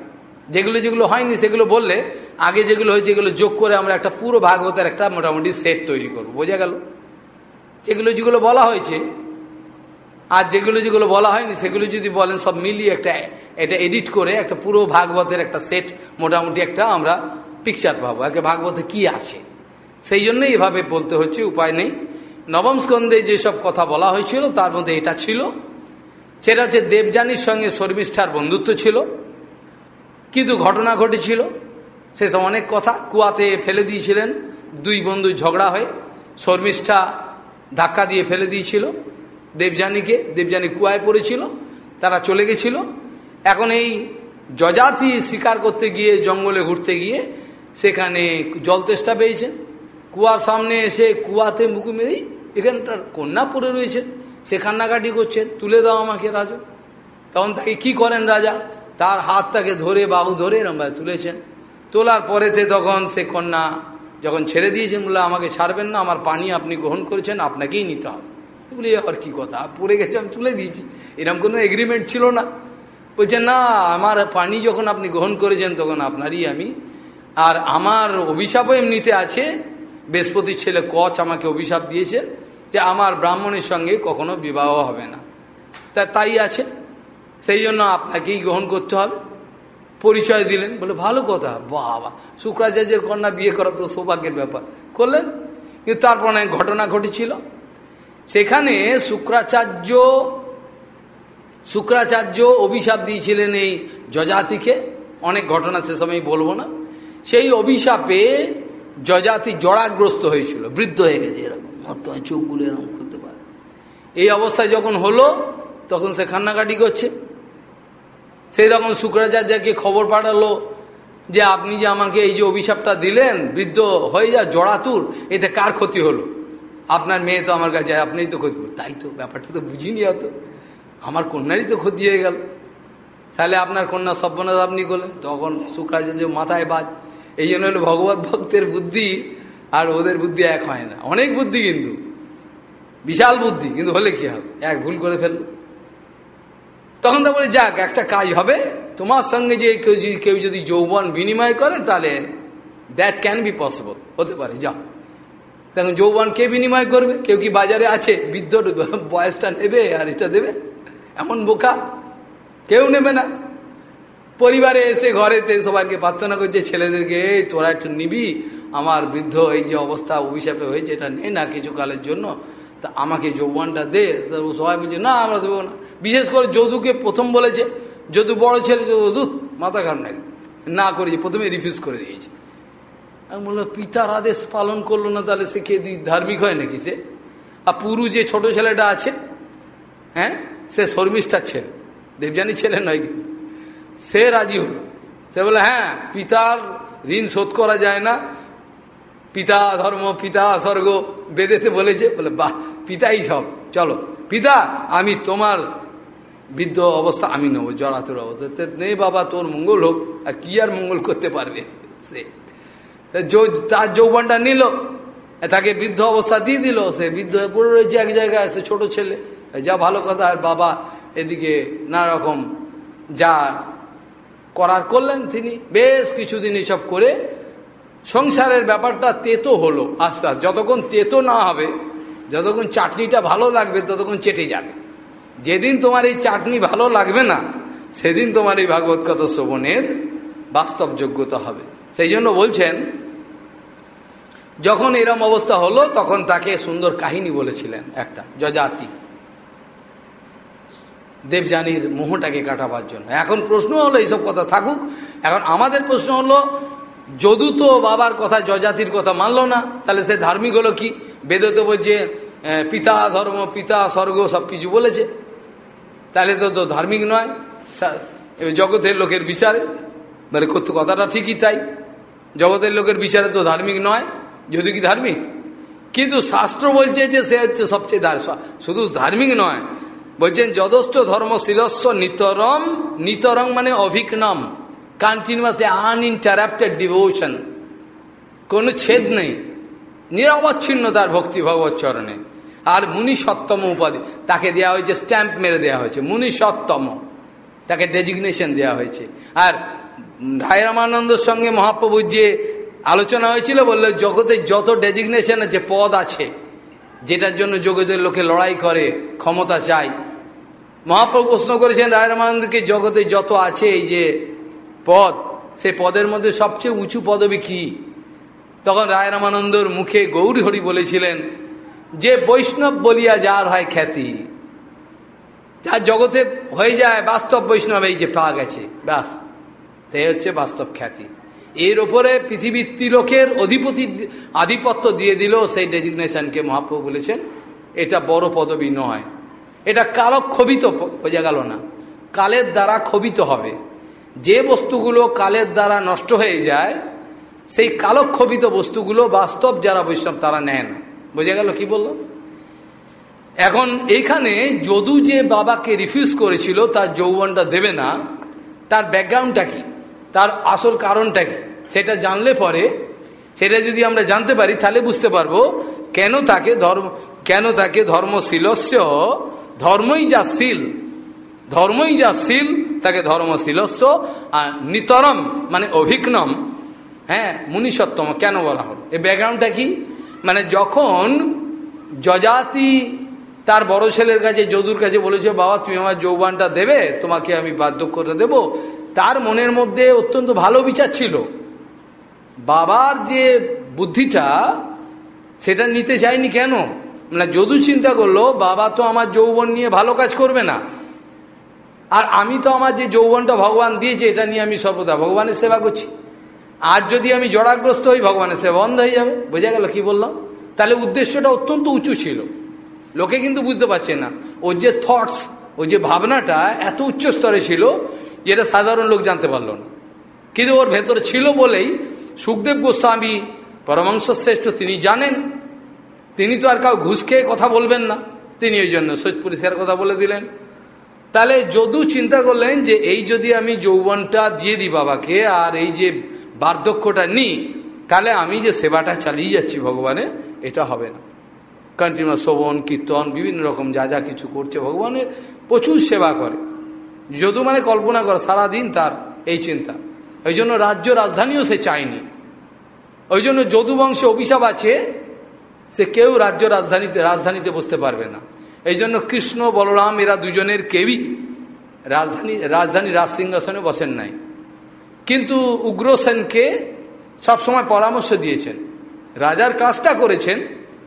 যেগুলো যেগুলো হয়নি, সেগুলো বললে, আগে যেগুলো হয়েছে, এগুলো যোগ করে আমরা একটা পুরো ভাগবতের একটা মোটামুটি সেট তৈরি করব। বোঝা গেল? যেগুলো যেগুলো বলা হয়েছে, আর যেগুলো যেগুলো বলা হয়নি, সেগুলো যদি বলেন, সব মিলিয়ে একটা, এটা এডিট করে একটা পুরো ভাগবতের একটা সেট মোটামুটি একটা আমরা পিকচার পাবো। একে ভাগবতে কি আছে? সেই জন্যই এভাবে বলতে হচ্ছে, উপায় নেই। নবম স্কন্ধে যেসব কথা বলা হয়েছিল, তার মধ্যে এটা ছিল। সেটা হচ্ছে দেবযানীর সঙ্গে শর্মিষ্ঠার বন্ধুত্ব ছিল। কিন্তু ঘটনা ঘটেছিল। সেসব অনেক কথা কুয়াতে ফেলে দিয়েছিলেন। দুই বন্ধু ঝগড়া হয়ে শর্মিষ্ঠা ধাক্কা দিয়ে ফেলে দিয়েছিল। দেবযানীকে, দেবযানী কুয়ায় পড়েছিল, তারা চলে গেছিল। এখন এই যজাতি শিকার করতে গিয়ে, জঙ্গলে ঘুরতে গিয়ে সেখানে জল তেষ্টা পেয়েছেন। কুয়ার সামনে এসে কুয়াতে মুখু মেরেই এখানটার কন্যা পড়ে রয়েছে সে কান্নাকাটি করছেন, তুলে দাও আমাকে রাজা। তখন তাকে, কি করেন রাজা? তার হাতটাকে ধরে বাহু ধরে এরম তুলেছেন। তোলার পরেতে তখন সে কন্যা যখন ছেড়ে দিয়েছেন বলে আমাকে ছাড়বেন না, আমার পানি আপনি গ্রহণ করেছেন, আপনাকেই নিতে হবে। বলি আবার কি কথা? পড়ে গেছে, আমি তুলে দিয়েছি। এরকম কোনো এগ্রিমেন্ট ছিল না। বলছেন না, আমার পানি যখন আপনি গ্রহণ করেছেন, তখন আপনারই আমি। আর আমার অভিশাপও এমনিতে আছে। বৃহস্পতির ছেলে কচ আমাকে অভিশাপ দিয়েছে যে, আমার ব্রাহ্মণের সঙ্গে কখনো বিবাহ হবে না। তা তাই আছে। সেই জন্য আপনাকেই গ্রহণ করতে হবে। পরিচয় দিলেন, বলে ভালো কথা। বাবা, শুক্রাচার্যের কন্যা বিয়ে করা তো সৌভাগ্যের ব্যাপার। করলেন। কিন্তু তারপর অনেক ঘটনা ঘটেছিল। সেখানে শুক্রাচার্য শুক্রাচার্য অভিশাপ দিয়েছিলেন এই যজাতিকে। অনেক ঘটনা সে সময় বলব না। সেই অভিশাপে যজাতি জড়াগ্রস্ত হয়েছিল, বৃদ্ধ হয়ে গেছে এরকম। চোখগুলো এরকম করতে পারে। এই অবস্থায় যখন হলো, তখন সে কান্নাকাটি করছে। সেই তখন শুক্রাচার্যকে খবর পাঠালো যে আপনি যে আমাকে এই যে অভিশাপটা দিলেন, বৃদ্ধ হয়ে যা, জড়াতুর, এতে কার ক্ষতি হলো? আপনার মেয়ে তো আমার কাছে, আপনিই তো ক্ষতি তাই তো, ব্যাপারটা তো বুঝিনি অত। আমার কন্যারই তো ক্ষতি হয়ে গেল। তাহলে আপনার কন্যা সব্যনাথ আপনি করলেন? তখন যে মাথায় বাজ। এই জন্য হলো ভগবত ভক্তের বুদ্ধি আর ওদের বুদ্ধি এক হয় না। অনেক বুদ্ধি কিন্তু। বিশাল বুদ্ধি, কিন্তু হলে কি হবে? এক ভুল করে ফেলল। তখন তো বলে, যাক, একটা কাজ হবে। তোমার সঙ্গে যে কেউ যদি কেউ যদি যৌবন বিনিময় করে, তাহলে দ্যাট ক্যান বি পসিবল হতে পারে, যাও। তখন যৌবন কে বিনিময় করবে? কেউ কি বাজারে আছে? বৃদ্ধ বয়সটা নেবে আর এটা দেবে? এমন বোকা? কেউ নেবে না। পরিবারে এসে ঘরেতে সবাইকে প্রার্থনা করছে, ছেলেদেরকে, এই, তোরা একটু নিবি। আমার বৃদ্ধ এই যে অবস্থা অভিশাপে হয়েছে, এটা নে না কিছু কালের জন্য। তা আমাকে যৌবনটা দে। সবাই বলছে, না, আমরা দেবো না। বিশেষ করে যদুকে প্রথম বলেছে, যদু বড় ছেলে, যদু মাথা খারাপ নাকি না করেছে প্রথমে রিফিউজ করে দিয়েছে। আমি বললাম, পিতার আদেশ পালন করল না, তাহলে সে কে ধার্মিক হয় নাকি সে? আর পুরু যে ছোট ছেলেটা আছে হ্যাঁ সে শর্মিষ্ঠার ছেলে। দেবযানী ছেলে নয় কিন্তু। সে রাজি হল। সে বলে হ্যাঁ পিতার ঋণ শোধ করা যায় না। পিতা ধর্ম, পিতা স্বর্গ, বেদেতে বলেছে। বলে বাহ, পিতাই সব। চলো, পিতা, আমি তোমার বৃদ্ধ অবস্থা, আমি নেব জড়াতুর অবস্থা নেই বাবা, তোর মঙ্গল হোক, আর কি আর মঙ্গল করতে পারবে সে? তার যৌবনটা নিল তাকে বৃদ্ধ অবস্থা দিয়ে দিল, সে বৃদ্ধ পড়ে রয়েছে এক জায়গায়, সে ছোট ছেলে। যা ভালো কথা, আর বাবা এদিকে নানা রকম যা করার করলেন তিনি। বেশ কিছুদিন এসব করে সংসারের ব্যাপারটা তেতো হলো, আস্তে আস্তে। যতক্ষণ তেতো না হবে, যতক্ষণ চাটনিটা ভালো লাগবে, ততক্ষণ চেটে যাবে। যেদিন তোমার এই চাটনি ভালো লাগবে না, সেদিন তোমার এই ভাগবত কথা শ্রবণের বাস্তব যোগ্যতা হবে। সেই জন্য বলছেন, যখন এরম অবস্থা হলো, তখন তাকে সুন্দর কাহিনী বলেছিলেন একটা, যজাতি। দেবযানীর মোহটাকে কাটাবার জন্য। এখন প্রশ্ন হলো, এইসব কথা থাকুক। এখন আমাদের প্রশ্ন হলো, যদু তো বাবার কথা, যজাতির কথা মানলো না, তাহলে সে ধার্মিক হলো কি? বেদতে বলছে পিতা ধর্ম, পিতা স্বর্গ সব কিছু বলেছে। তাহলে তো তো ধার্মিক নয়। জগতের লোকের বিচারে। মানে করতে কথাটা ঠিকই তাই। জগতের লোকের বিচারে তো ধার্মিক নয় যদি কি ধার্মিক? কিন্তু শাস্ত্র বলছে যে সে হচ্ছে সবচেয়ে শুধু ধার্মিক নয়, বলছেন যথেষ্ট ধর্মশীলস্ব নিতরম। নিতরং মানে অভিকনম কন্টিনিউয়াসলি আনইন্টারাপ্টেড ডিভোশন কোনো ছেদ নেই। নিরবচ্ছিন্ন তার ভক্তি ভগবত চরণে। আর মুনি সত্তম উপাধি, তাকে দেওয়া হয়েছে, স্ট্যাম্প মেরে দেওয়া হয়েছে মুনি সত্তম তাকে ডেজিগনেশন দেওয়া হয়েছে। আর রায় রামানন্দর সঙ্গে মহাপ্রভুর যে আলোচনা হয়েছিল, বলল জগতের যত ডেজিগনেশন আছে, পদ আছে, যেটার জন্য জগতের লোকে লড়াই করে, ক্ষমতা চায়। মহাপ্রভু প্রশ্ন করেছেন, রায় রামানন্দকে, জগতে যত আছে এই যে পদ, সে পদের মধ্যে সবচেয়ে উঁচু পদবী কি? তখন রায় রামানন্দর মুখে গৌরী হরি বলেছিলেন যে বৈষ্ণব বলিয়া যার হয় খ্যাতি, যার জগতে হয়ে যায় বাস্তব বৈষ্ণব, এই যে পা গেছে, ব্যাস। তাই হচ্ছে বাস্তব খ্যাতি। এর ওপরে পৃথিবীর তিলকের অধিপতি আধিপত্য দিয়ে দিল সেই ডেজিগনেশনকে মহাপ্রভু বলেছেন, এটা বড় পদবী নয়। এটা কালক ক্ষোভিত বোঝা গেল না। কালের দ্বারা ক্ষোভিত হবে। যে বস্তুগুলো কালের দ্বারা নষ্ট হয়ে যায়, সেই কালক্ষোভিত বস্তুগুলো বাস্তব যারা বৈষ্ণব তারা নেন বোঝা গেল কি বলল? এখন এইখানে যদু যে বাবাকে রিফিউজ করেছিল, তার যৌবনটা দেবে না, তার ব্যাকগ্রাউন্ডটা কি? তার আসল কারণটা কি? সেটা জানলে পরে, সেটা যদি আমরা জানতে পারি, তাহলে বুঝতে পারব, কেন তাকে ধর্ম, কেন তাকে ধর্মশীলস্য, ধর্মই যা শিল, ধর্মই যা শিল, তাকে ধর্মশীলস্য আর নিতরম মানে অভিঘ্নম হ্যাঁ মুনিসত্তম কেন বলা হল? এই ব্যাকগ্রাউন্ডটা কি? মানে যখন যজাতি তার বড় ছেলের কাছে, যদুর কাছে বলেছে, বাবা, তুমি আমার যৌবানটা দেবে, তোমাকে আমি বাধ্য করে দেব। তার মনের মধ্যে অত্যন্ত ভালো বিচার ছিল। বাবার যে বুদ্ধিটা, সেটা নিতে চায়নি কেন? মানে যদু চিন্তা করল, বাবা তো আমার যৌবন নিয়ে ভালো কাজ করবে না। আর আমি তো আমার যে যৌবনটা ভগবান দিয়েছে, এটা নিয়ে আমি সর্বদা ভগবানের সেবা করছি। আজ যদি আমি জড়াগ্রস্ত হই, ভগবানের সেবা বন্ধ হয়ে যাবে। বোঝা গেল কি বললাম? তাহলে উদ্দেশ্যটা অত্যন্ত উঁচু ছিল। লোকে কিন্তু বুঝতে পারছে না। ওর যে থটস ওর যে ভাবনাটা এত উচ্চ স্তরে ছিল যেটা সাধারণ লোক জানতে পারল না। কিন্তু ওর ভেতরে ছিল বলেই সুখদেব গোস্বামী পরমাংশ শ্রেষ্ঠ, তিনি জানেন। তিনি তো আর কাউ ঘুষ খেয়ে কথা বলবেন না। তিনি ওই জন্য সোচ পরিষ্কার কথা বলে দিলেন। তাহলে যদু চিন্তা করলেন যে এই যদি আমি যৌবনটা দিয়ে দিই বাবাকে, আর এই যে বার্ধক্যটা নিই, তাহলে আমি যে সেবাটা চালিয়ে যাচ্ছি ভগবানে, এটা হবে না। কন্টিনিউয়াস শোভন কীর্তন, বিভিন্ন রকম যা যা কিছু করছে ভগবানের প্রচুর সেবা করে। যদু মানে কল্পনা করে, সারাদিন তার এই চিন্তা। ওই জন্য রাজ্য রাজধানীও সে চায়নি। ওই জন্য যদু বংশে অভিশাপ আছে, সে কেউ রাজ্য রাজধানীতে রাজধানীতে বসতে পারবে না। এই জন্য কৃষ্ণ, বলরাম, এরা দুজনের কেউই রাজধানী রাজধানী রাজসিংহাসনে বসেন নাই। কিন্তু উগ্রসেনকে সবসময় পরামর্শ দিয়েছেন। রাজার কাজটা করেছেন,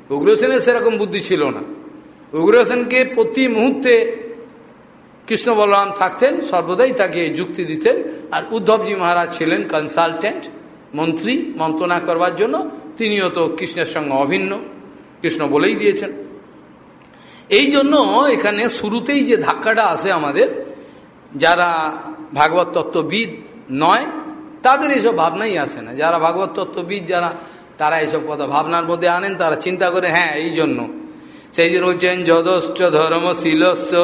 উগ্রসেনের সেরকম বুদ্ধি ছিল না। উগ্রসেনকে প্রতি মুহূর্তে কৃষ্ণ বলরাম থাকতেন, সর্বদাই তাকে যুক্তি দিতেন, আর উদ্ধবজি মহারাজ ছিলেন কনসালটেন্ট মন্ত্রী, মন্ত্রণা করবার জন্য। তিনিও তো কৃষ্ণের সঙ্গে অভিন্ন, কৃষ্ণ বলেই দিয়েছেন। এই জন্য এখানে শুরুতেই যে ধাক্কাটা আসে আমাদের, যারা ভাগবত তত্ত্ববিদ নয়, তাদের এইসব ভাবনাই আসে না। যারা ভাগবত তত্ত্ববিদ, যারা, তারা এইসব কথা ভাবনার মধ্যে আনেন, তারা চিন্তা করে হ্যাঁ এই জন্য। সেই জন্য হচ্ছেন, যদশ্চ ধর্মশীলস্য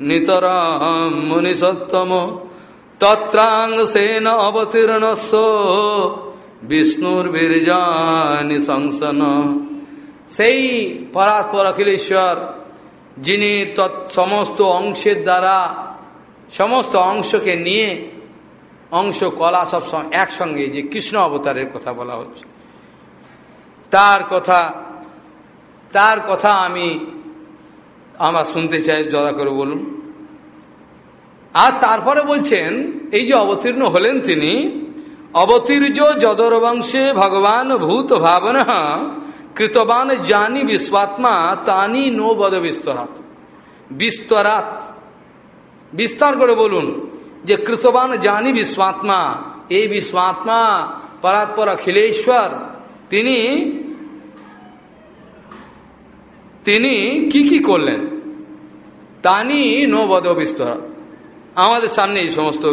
নিতরাম মুনিসত্তম তত্রাংসেন অবতীর্ণস্য বিষ্ণুর বীরজানি সংসন সেই পরাৎপর অখিলেশ্বর যিনি তৎ, সমস্ত অংশের দ্বারা, সমস্ত অংশকে নিয়ে অংশ, কলা সব একসঙ্গে যে কৃষ্ণ অবতারের কথা বলা হচ্ছে। তার কথা তার কথা আমি আমরা শুনতে চাই যদা করে বলুন। আর তারপরে বলছেন, এই যে অবতীর্ণ হলেন তিনি, অবতীর্য যদর বংশে ভগবান ভূত ভাবনা, কৃতবান জানি বিশ্বাত্মা তানি নো বদ বিস্তরাত। বিস্তরাত। বিস্তার করে বলুন। যে কৃতবান জানি বিশ্বাত্মা এই বিশ্বাত্মা পরাৎপর অখিলেশ্বর। তিনি তিনি কি কি করলেন? তানি নো বদ বিস্তরাত আমাদের সামনে এই সমস্ত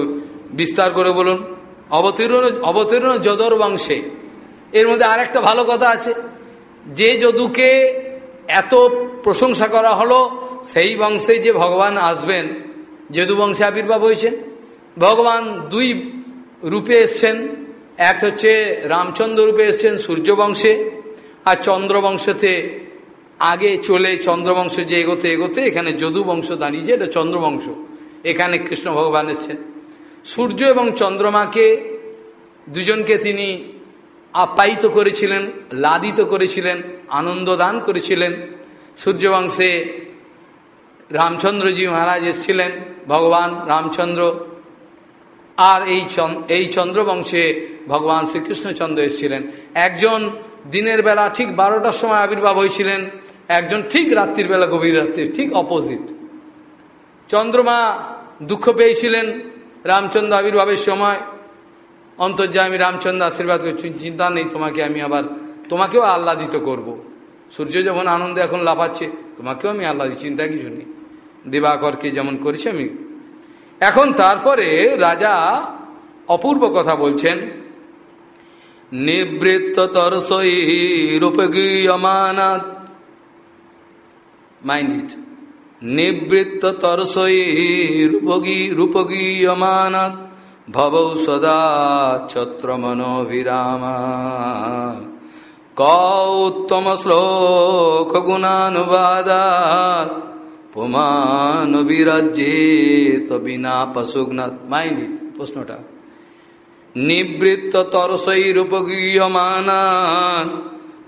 বিস্তার করে বলুন। অবতীর্ণ অবতীর্ণ যদর বংশে। এর মধ্যে আরেকটা ভালো কথা আছে। যে যদুকে এত প্রশংসা করা হলো, সেই বংশে যে ভগবান আসবেন, যদু বংশে আবির্ভাব হয়েছেন। ভগবান দুই রূপে এসছেন। এক হচ্ছে রামচন্দ্র রূপে এসছেন সূর্যবংশে, আর চন্দ্রবংশতে আগে চলে চন্দ্রবংশ যে এগোতে এগোতে এখানে যদু বংশ দাঁড়িয়েছে, এটা চন্দ্রবংশ। এখানে কৃষ্ণ ভগবান এসছেন। সূর্য এবং চন্দ্রমাকে দুজনকে তিনি আপ্যায়িত করেছিলেন, লাদিত করেছিলেন আনন্দ দান করেছিলেন। সূর্যবংশে রামচন্দ্রজি মহারাজ এসেছিলেন, ভগবান রামচন্দ্র আর এই এই চন্দ্রবংশে ভগবান শ্রীকৃষ্ণচন্দ্র এসেছিলেন। একজন দিনের বেলা ঠিক বারোটার সময় আবির্ভাব হয়েছিলেন, একজন ঠিক রাত্রির বেলা গভীর রাত্রি, ঠিক অপোজিট চন্দ্রমা দুঃখ পেয়েছিলেন রামচন্দ্র আবির্ভাবের সময়। অন্তর্যামী রামচন্দ্র আশীর্বাদ করছি চিন্তা নেই, তোমাকে আমি আবার, তোমাকেও আহ্লাদিত করব। সূর্য যখন আনন্দে এখন লাফাচ্ছে, তোমাকেও আমি আহ্লাদি চিন্তা কিছু নেই। দিবাকরকে যেমন করেছি, আমি এখন তারপরে রাজা অপূর্ব কথা বলছেন, নিবৃত্ত তরসই রূপগীয়মানাত মাইন্ড ইট নিবৃত্ত তরসই রূপগী রূপগীয়মানাত ভবৌ সদা ছত্র মনোভিরামা কৌত্তম শ্লোক গুণানুবাদাত পুমান বিরাজ্যে বিনা পশুঘ্নাথ মাইনি, প্রশ্নটা। নিবৃত্ত তরসৈরূপগীয়মানান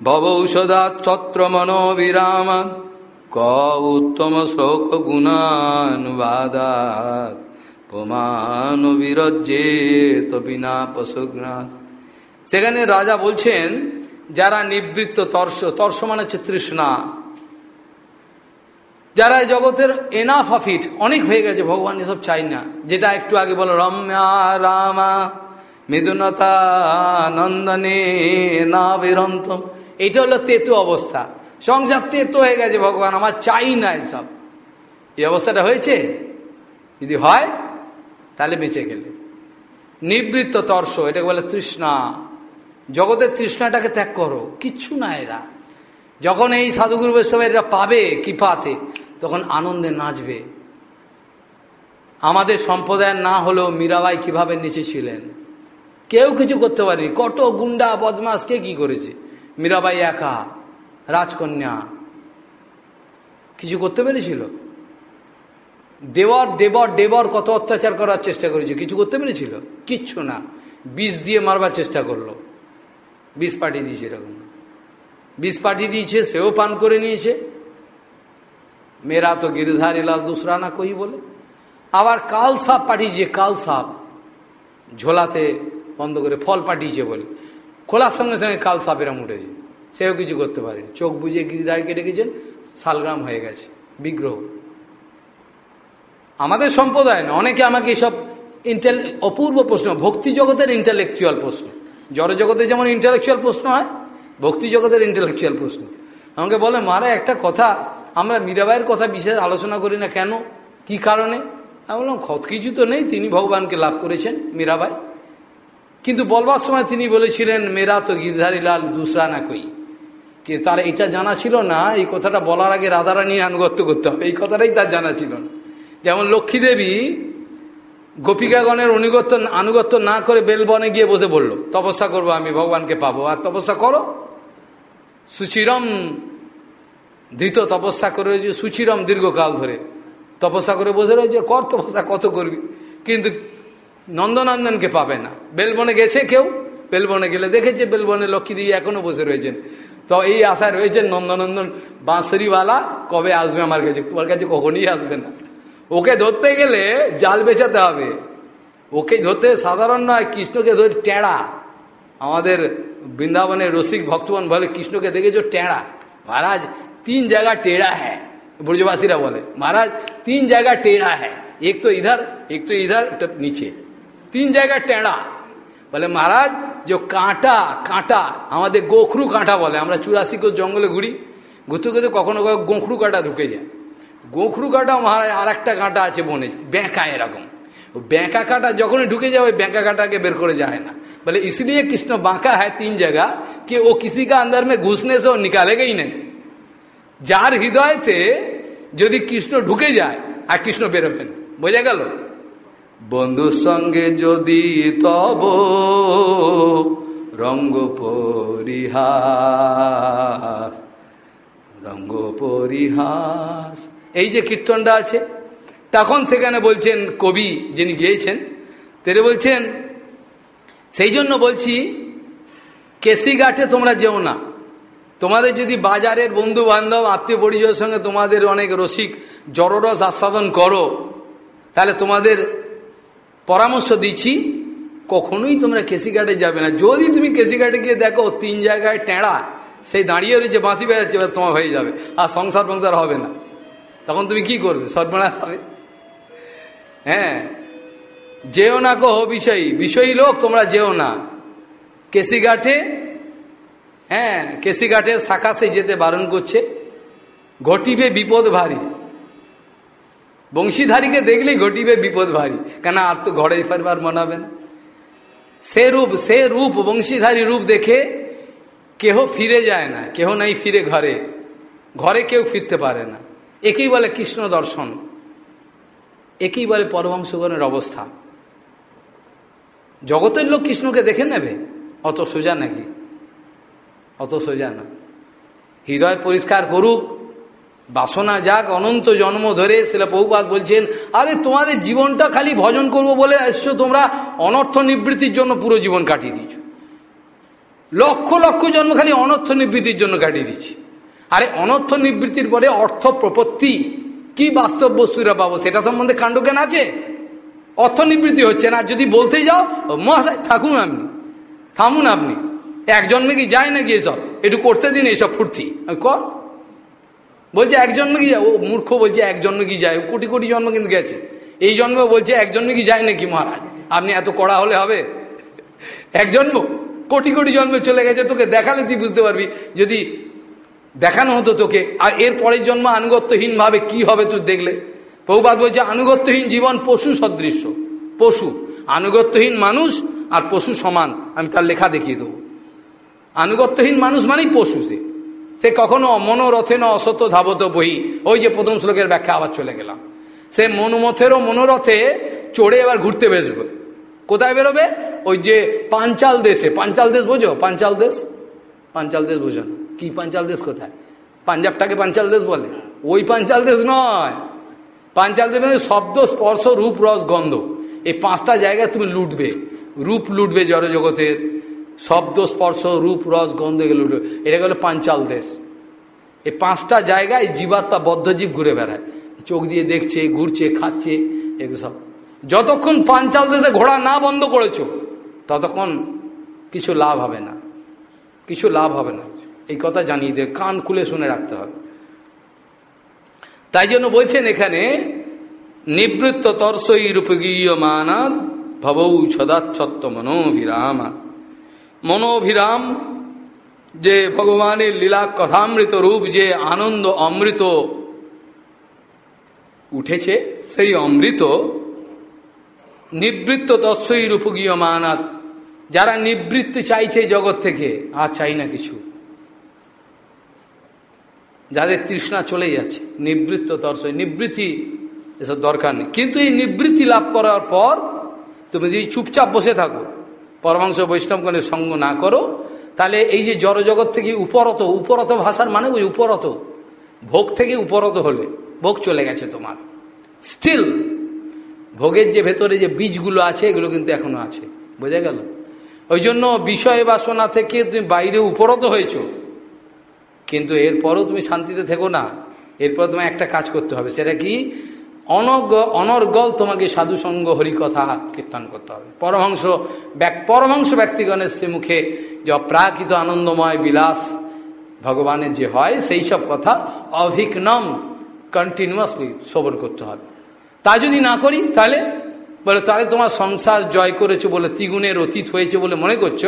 ভবৌষধা ছত্র মনোবিরামান ক উত্তম শ্লোক গুণানুবাদাত। পুমান বিরজ্যে বিনা পশুঘ্নাথ সেখানে রাজা বলছেন, যারা নিবৃত্ত তর্ষ তর্ষ মানে হচ্ছে তৃষ্ণা। যারা জগতের এনাফ অফ অনেক হয়ে গেছে, ভগবান এসব চাই না। যেটা একটু আগে বলো, রম্যা রামা মিদুনতা নন্দনে না এইটা হলো তেতু অবস্থা। সংসার তেতো হয়ে গেছে, ভগবান, আমার চাই না এসব। এই অবস্থাটা হয়েছে? যদি হয়, তাহলে বেঁচে গেলে। নিবৃত্ত তর্ষ এটাকে বলে তৃষ্ণা। জগতের তৃষ্ণাটাকে ত্যাগ করো কিচ্ছু না এরা। যখন এই সাধুগুরু বৈষ্ণবেরা পাবে কৃপাতে তখন আনন্দে নাচবে। আমাদের সম্প্রদায়ের না হলেও মীরাবাই কীভাবে নেচেছিলেন? কেউ কিছু করতে পারেনি। কত গুন্ডা বদমাস কে কি করেছে? মীরাবাই একা, রাজকন্যা। কিছু করতে পেরেছিল? দেবর দেবর দেবর কত অত্যাচার করার চেষ্টা করেছে? কিছু করতে পেরেছিল? কিচ্ছু না। বিষ দিয়ে মারবার চেষ্টা করল। বিষ পাঠিয়ে দিয়েছে এরকম। বিষ পাঠিয়ে দিয়েছে, সেও পান করে নিয়েছে। মেয়েরা তো গিরিধার এলা দুসরা না কই বলে আবার কাল সাপ পাঠিয়েছে কাল সাপ ঝোলাতে বন্ধ করে ফল পাঠিয়েছে বলে খোলার সঙ্গে সঙ্গে কাল সাপেরা উঠেছে সেও কিছু করতে পারেনি চোখ বুঝে গিরিধারকে রেখেছেন শালগ্রাম হয়ে গেছে, বিগ্রহ। আমাদের সম্প্রদায় না, অনেকে আমাকে এসব ইন্টেল অপূর্ব প্রশ্ন, ভক্তি জগতের ইন্টালেকচুয়াল প্রশ্ন। জড়জগতে যেমন ইন্টালেকচুয়াল প্রশ্ন হয়, ভক্তি জগতের ইন্টালেকচুয়াল প্রশ্ন। আমাকে বলে, মারা, একটা কথা আমরা মীরাবাইয়ের কথা বিশেষ আলোচনা করি না। কেন? কি কারণে? আমি বললাম, খত কিছু তো নেই, তিনি ভগবানকে লাভ করেছেন, মীরাবাই। কিন্তু বলবার সময় তিনি বলেছিলেন, মেরা তো গিরধারী লাল দুসরা না কই? কি তার এটা জানা ছিল না, এই কথাটা বলার আগে রাধারানী আনুগত্য করতে হবে, এই কথাটাই তার জানা ছিল না। যেমন লক্ষ্মী দেবী গোপিকাগণের অনুগত্য, আনুগত্য না করে বেলবনে গিয়ে বসে বলল, তপস্যা করব আমি, ভগবানকে পাবো, আর তপস্যা করো। সুচিরম ধৃত তপস্যা করে রয়েছে সুচিরম দীর্ঘকাল ধরে। তপস্যা করে বসে রয়েছে, কর তপস্যা কত করবি? কিন্তু নন্দনন্দনকে পাবে না। বেলবনে গেছে কেউ? বেলবনে গেলে দেখেছে বেলবনে লক্ষ্মী দিয়ে এখনও বসে রয়েছেন। তো এই আশায় রয়েছেন নন্দনন্দন, বাঁশরিওয়ালা কবে আসবে আমার কাছে? তোমার কাছে কখনই আসবে না। ওকে ধরতে গেলে জাল বেচাতে হবে। ওকে ধরতে সাধারণ নয়, কৃষ্ণকে ধরে টেড়া। আমাদের বৃন্দাবনের রসিক ভক্তবান বলে, কৃষ্ণকে দেখেছ টেড়া? মহারাজ তিন জায়গা टेढ़ा है। ব্রজবাসীরা বলে মহারাজ তিন জায়গা टेढ़ा है। এক তো ইধার एक तो इधर, एक तो नीचे। तीन जगह বলে মহারাজ যে কাঁটা কাঁটা আমাদের গোখরু কাঁটা বলে আমরা চুরাশি কোষ জঙ্গলে ঘুরি ঘুরতে ঘুরতে কখনো কখনো গোখরু কাঁটা ঢুকে যায় গোখরু কাঁটা মহারাজ আর একটা কাঁটা আছে বনে ব্যাঁকা এরকম ও ব্যাঁকা কাঁটা যখনই ঢুকে যায় ওই ব্যাঁকা কাঁটাকে বের করে যায় না বলে ইসলিয়ে কৃষ্ণ বাঁকা হ্যায় তিন জায়গা কে ও কিসি কা অন্দর মে ঘুসনে সে ও নিকালেগা ही नहीं। যার হৃদয়তে যদি কৃষ্ণ ঢুকে যায় আর কৃষ্ণ বেরোবেন, বোঝা গেল? বন্ধুর সঙ্গে যদি তব রঙ্গ পরিহাস রঙ্গ পরিহাস। এই যে কীর্তনটা আছে, তখন সেখানে বলছেন কবি যিনি গিয়েছেন তেরে বলছেন, সেই জন্য বলছি কেসি ঘাটে তোমরা যেও না। তোমাদের যদি বাজারের বন্ধু বান্ধব আত্মীয় পরিচয়ের সঙ্গে তোমাদের অনেক রসিক, জড়রস আস্বাদন করো, তাহলে তোমাদের পরামর্শ দিচ্ছি, কখনোই তোমরা কেসিঘাটে যাবে না। যদি তুমি কেসিঘাটে গিয়ে দেখো তিন জায়গায় টেঁড়া, সেই দাঁড়িয়ে রয়েছে, বাঁশি বেড়াচ্ছে তোমার হয়ে যাবে। আর সংসার ফংসার হবে না। তখন তুমি কি করবে? সর্বনাশ হবে। হ্যাঁ। যেও না কো বিষয়ী বিষয়ী লোক তোমরা যেও না। কেসিঘাটে হ্যাঁ কেশিঘাটের শাখা সে যেতে বারণ করছে। ঘটিবে বিপদ ভারী। বংশীধারীকে দেখলেই ঘটিবে বিপদ ভারী। কেন আর তো ঘরে ফেরবার মনাবে না। সে রূপ সে রূপ, বংশীধারী রূপ দেখে কেহ ফিরে যায় না, কেহ নাই ফিরে ঘরে। ঘরে কেউ ফিরতে পারে না। একেই বলে কৃষ্ণ দর্শন। একেই বলে পরমংশগণের অবস্থা। জগতের লোক কৃষ্ণকে দেখে নেবে? অত সোজা নাকি? অত সোজা না হৃদয় পরিষ্কার করুক, বাসনা যাক, অনন্ত জন্ম ধরে সেটা বহুপাত বলছেন, আরে তোমাদের জীবনটা খালি ভজন করব বলে এসছো তোমরা, অনর্থ নিবৃত্তির জন্য পুরো জীবন কাটিয়ে দিচ্ছ লক্ষ লক্ষ জন্ম খালি অনর্থ নিবৃত্তির জন্য কাটিয়ে দিচ্ছি আরে অনর্থ নিবৃত্তির পরে অর্থ প্রপত্তি, কি বাস্তব বস্তুরা পাবো? সেটা সম্বন্ধে কাণ্ডজ্ঞান আছে? অর্থ নিবৃত্তি হচ্ছে না। যদি বলতে যাও, মহাশয়, থাকুন আপনি, থামুন আপনি। এক জন্মে কি যায় নাকি এসব? একটু করতে দিন এইসব ফুর্তি। কর। বলছে এক জন্মে কি যায়? ও মূর্খ বলছে এক জন্মে কি যায়? কোটি কোটি জন্ম কিন্তু গেছে। এই জন্মে বলছে এক জন্মে কি যায় নাকি মহারাজ? আপনি এত কড়া হলে হবে? এক জন্ম, কোটি কোটি জন্মে চলে গেছে, তোকে দেখালে তুই বুঝতে পারবি। যদি দেখানো হতো তোকে, আর এর পরের জন্ম আনুগত্যহীন ভাবে কি হবে তুই দেখলে? বহুবাদ বলছে, আনুগত্যহীন জীবন পশু সদৃশ্য, পশু। আনুগত্যহীন মানুষ আর পশু সমান। আমি তার লেখা দেখিয়ে দেবো। আনুগত্যহীন মানুষ মানেই পশু সে। সে কখনো মনোরথে না অসত্য ধাবত বহি। ওই যে প্রথম শ্লোকের ব্যাখ্যা আবার চলে গেলাম। সে মনোমথেরও মনোরথে চড়ে এবার ঘুরতে বেসবে কোথায় বেরোবে? ওই যে পাঞ্চাল দেশে। পাঞ্চাল দেশ বোঝো? পাঞ্চাল দেশ? পাঞ্চাল দেশ বোঝো না। কি পাঞ্চাল দেশ কোথায়? পাঞ্জাবটাকে পাঞ্চাল দেশ বলে। ওই পাঞ্চাল দেশ নয়। পাঞ্চাল দেশ মানে শব্দ, স্পর্শ, রূপ, রস, গন্ধ। এই পাঁচটা জায়গায় তুমি লুটবে। রূপ লুটবে জড়জগতের। শব্দ, স্পর্শ, রূপ, রস, গন্ধ এগুলো এটা গেলো পাঞ্চাল দেশ। এই পাঁচটা জায়গায় জীবাত্মা বদ্ধজীব ঘুরে বেড়ায়। চোখ দিয়ে দেখছে, ঘুরছে, খাচ্ছে, এগুলো সব। যতক্ষণ পাঞ্চাল দেশে ঘোড়া না বন্ধ করেছ, ততক্ষণ কিছু লাভ হবে না। কিছু লাভ হবে না। এই কথা জানিয়ে দেবে কান খুলে শুনে রাখতে হবে। তাই জন্য বলছেন এখানে নিবৃত্ত তর্সই রূপগীয় মানাদ ভবৌ সদাচ্ছত্ব মনোভিরাম মনোভিরাম যে ভগবানের লীলা কথামৃত রূপ যে আনন্দ অমৃত উঠেছে, সেই অমৃত নিবৃত্ত তস্যই রূপগীয় মানাত যারা নিবৃত্তি চাইছে জগৎ থেকে, আর চাই না কিছু। যাদের তৃষ্ণা চলে যাচ্ছে, নিবৃত্ত তর্সই নিবৃত্তি এসব দরকার নেই। কিন্তু এই নিবৃত্তি লাভ করার পর, তুমি যদি চুপচাপ বসে থাকো পরমাংশ বৈষ্ণবগণের সঙ্গ না করো, তাহলে এই যে জড়জগৎ থেকে উপরত উপরত ভাষার মানে ওই উপরত। ভোগ থেকে উপরত হলে, ভোগ চলে গেছে তোমার। স্টিল ভোগের যে ভেতরে যে বীজগুলো আছে, এগুলো কিন্তু এখনও আছে। বোঝা গেল? ওই জন্য বিষয় বাসনা থেকে তুমি বাইরে উপরত হয়েছ। কিন্তু এরপরও তুমি শান্তিতে থেকো না। এরপর তোমায় একটা কাজ করতে হবে। সেটা কি? অনগ অনর্গল তোমাকে সাধুসঙ্গ হরিকথা কীর্তন করতে হবে। পরমাংশ পরমাংশ ব্যক্তিগণের সে মুখে যে অপ্রাকৃত আনন্দময় বিলাস ভগবানের যে হয়, সেই সব কথা অভিঘ্নম কন্টিনিউয়াসলি শ্রবণ করতে হবে। তা যদি না করি, তাহলে বলে, তাহলে তোমার সংসার জয় করেছ বলে, ত্রিগুণের অতীত হয়েছে বলে মনে করছ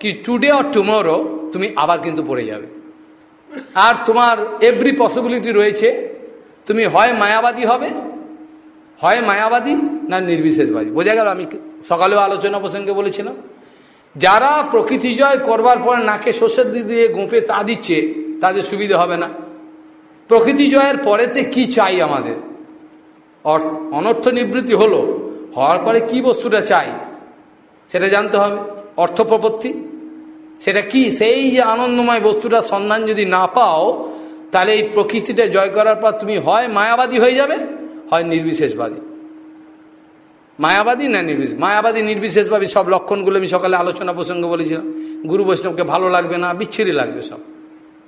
কি টুডে অর টুমোরো তুমি আবার কিন্তু পড়ে যাবে। আর তোমার এভরি পসিবিলিটি রয়েছে, তুমি হয় মায়াবাদী হবে হয় মায়াবাদী না নির্বিশেষবাদী? বোঝা গেল আমি সকালেও আলোচনা প্রসঙ্গে বলেছিলাম। যারা প্রকৃতি জয় করবার পর নাকে শস্যের দিক দিয়ে গোঁপে তা দিচ্ছে, তাদের সুবিধা হবে না। প্রকৃতি জয়ের পরেতে কি চাই আমাদের? অনর্থ নিবৃত্তি হলো, হওয়ার পরে কি বস্তুটা চাই? সেটা জানতে হবে। অর্থ প্রপত্তি সেটা কি? সেই যে আনন্দময় বস্তুটা সন্ধান যদি না পাও, তাহলে এই প্রকৃতিটা জয় করার পর তুমি হয় মায়াবাদী হয়ে যাবে হয় নির্বিশেষবাদী। মায়াবাদী না নির্বিশেষ? মায়াবাদী, নির্বিশেষভাবে সব লক্ষণগুলো আমি সকালে আলোচনা প্রসঙ্গ বলেছিলাম। গুরু বৈষ্ণবকে ভালো লাগবে না, বিচ্ছিরি লাগবে সব।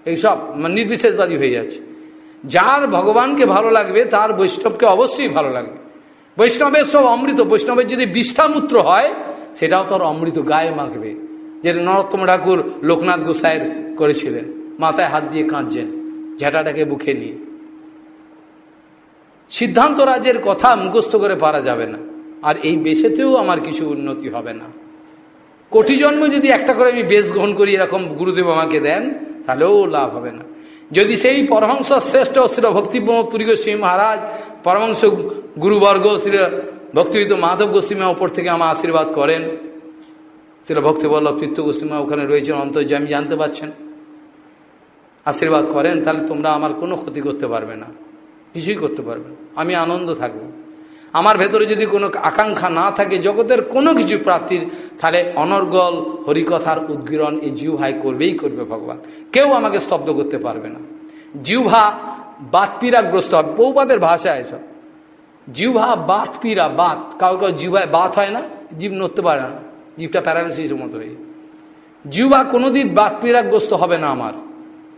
এই সব নির্বিশেষবাদী হয়ে যাচ্ছে। যার ভগবানকে ভালো লাগবে, তার বৈষ্ণবকে অবশ্যই ভালো লাগবে। বৈষ্ণবের সব অমৃত, বৈষ্ণবের যদি বিষ্ঠামূত্র হয়, সেটাও তার অমৃত গায়ে মাখবে। যেটা নরোত্তম ঠাকুর লোকনাথ গোসাইয়ের করেছিলেন। মাথায় হাত দিয়ে কাঁদছেন, ঝেঁটাটাকে বুকে নিয়ে। সিদ্ধান্ত রাজের কথা মুখস্থ করে পারা যাবে না। আর এই বেশেতেও আমার কিছু উন্নতি হবে না। কোটি জন্ম যদি একটা করে আমি বেশ গ্রহণ করি, এরকম গুরুদেব আমাকে দেন, তাহলেও লাভ হবে না। যদি সেই পরমহংস শ্রেষ্ঠ শ্রী ভক্তিপুরী গোস্বী মহারাজ, পরমহংস গুরুবর্গ শ্রী ভক্তিবিদ মাধব গোস্বীমা ওপর থেকে আমার আশীর্বাদ করেন শ্রী ভক্তিবল্লভ চিত্ত গোস্বীমা ওখানে রয়েছেন, অন্তর্যামী, জানতে পারছেন, আশীর্বাদ করেন, তাহলে তোমরা আমার কোনো ক্ষতি করতে পারবে না। কিছুই করতে পারবে আমি আনন্দ থাকব। আমার ভেতরে যদি কোনো আকাঙ্ক্ষা না থাকে, জগতের কোনো কিছু প্রাপ্তির, তাহলে অনর্গল হরিকথার উদ্গীরণ এই জিউভাই করবেই করবে ভগবান। কেউ আমাকে স্তব্ধ করতে পারবে না। জিউভা বাতপীড়াগ্রস্ত হবে। বৌবাদের ভাষায় এসব। জিউভা বাত পীড়া, বাত। কাউ কাউ জিউভায় বাত হয় না, জীব নড়তে পারে না। জীবটা প্যারালাইসিসের মতো হয়ে জিউভা কোনোদিন বাত পীড়াগ্রস্ত হবে না আমার।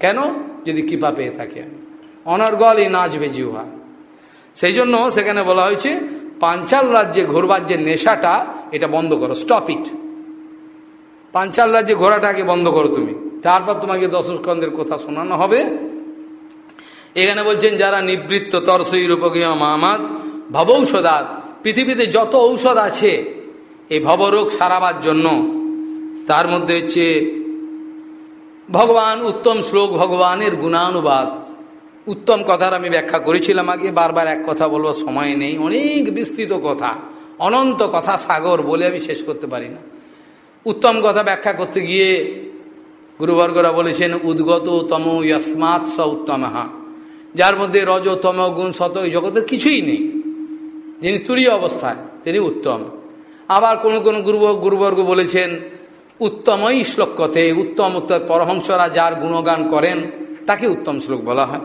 কেন? যদি কৃপা পেয়ে থাকে অনর্গল এই নাচবে জিউহা সেই জন্য সেখানে বলা হয়েছে, পাঞ্চাল রাজ্যে ঘোরবার যে নেশাটা, এটা বন্ধ করো স্টপ ইট পাঞ্চাল রাজ্যে ঘোরাটাকে বন্ধ করো তুমি। তারপর তোমাকে দশস্কন্ধের কথা শোনানো হবে। এখানে বলছেন, যারা নিবৃত্ত তরসই রূপকীয় মামাদ ভবৌষধাত পৃথিবীতে যত ঔষধ আছে এই ভবরোগ সারাবার জন্য, তার মধ্যে হচ্ছে ভগবান উত্তম শ্লোক ভগবানের গুণানুবাদ। উত্তম কথার আমি ব্যাখ্যা করেছিলাম আগে, বারবার এক কথা বলব, সময় নেই। অনেক বিস্তৃত কথা, অনন্ত কথা সাগর বলে আমি শেষ করতে পারি না। উত্তম কথা ব্যাখ্যা করতে গিয়ে গুরুবর্গরা বলেছেন, উদ্গত তম ইয়স্মাৎ স উত্তমহা যার মধ্যে রজ, তম, গুণ, শত এই জগতের কিছুই নেই। যিনি তুরীয় অবস্থায়, তিনি উত্তম। আবার কোনো কোনো গুরু গুরুবর্গ বলেছেন, উত্তমই শ্লোকতে উত্তম উত্তর পরহংসরা যার গুণগান করেন, তাকে উত্তম শ্লোক বলা হয়।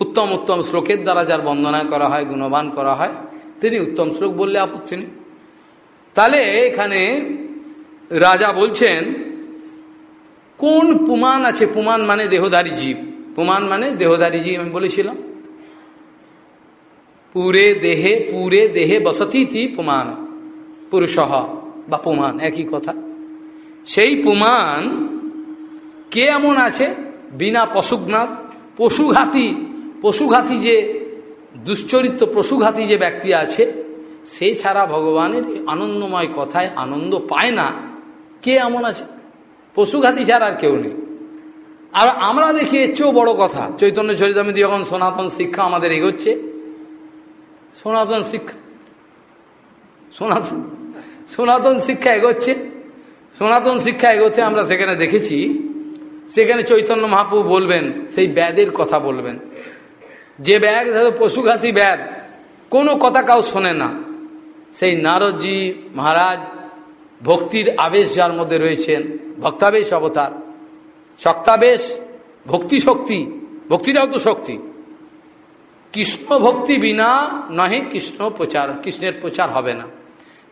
উত্তম উত্তম শ্লোকের দ্বারা যার বন্দনা করা হয়, গুণবান করা হয়, তিনি উত্তম শ্লোক বললে আপত্তি নেই। তাহলে এখানে রাজা বলছেন, কোন পুমান আছে? পুমান মানে দেহধারী জীব। পুমান মানে দেহধারী জীব, আমি বলেছিলাম। পুরে দেহে পুরে দেহে বসতি তি পুমান, পুরুষ বা পুমান, একই কথা। সেই পুমান কে এমন আছে? বিনা পশুঘাত পশুঘাতী পশুঘাতী যে, দুশ্চরিত্র পশুঘাতী যে ব্যক্তি আছে, সে ছাড়া ভগবানের আনন্দময় কথায় আনন্দ পায় না। কে এমন আছে? পশুঘাতী ছাড়া আর কেউ নেই। আর আমরা দেখি এর চেয়েও বড় কথা, চৈতন্য চরিতামিতি যখন সনাতন শিক্ষা আমাদের এগোচ্ছে, সনাতন শিক্ষা, সনাতন সনাতন শিক্ষা এগোচ্ছে, সনাতন শিক্ষা এগোচ্ছে আমরা সেখানে দেখেছি, সেখানে চৈতন্য মহাপ্রভু বলবেন, সেই ব্যাদের কথা বলবেন। যে ব্যাগ, ধরো পশুঘাতী ব্যাগ, কোনো কথা কাউ শোনে না। সেই নারদজি, মহারাজ, ভক্তির আবেশ যার মধ্যে রয়েছেন, ভক্তাবেশ অবতার। শক্তাবেশ, ভক্তি শক্তি, ভক্তিটাও তো শক্তি। কৃষ্ণ ভক্তি বিনা নহে কৃষ্ণ প্রচার, কৃষ্ণের প্রচার হবে না।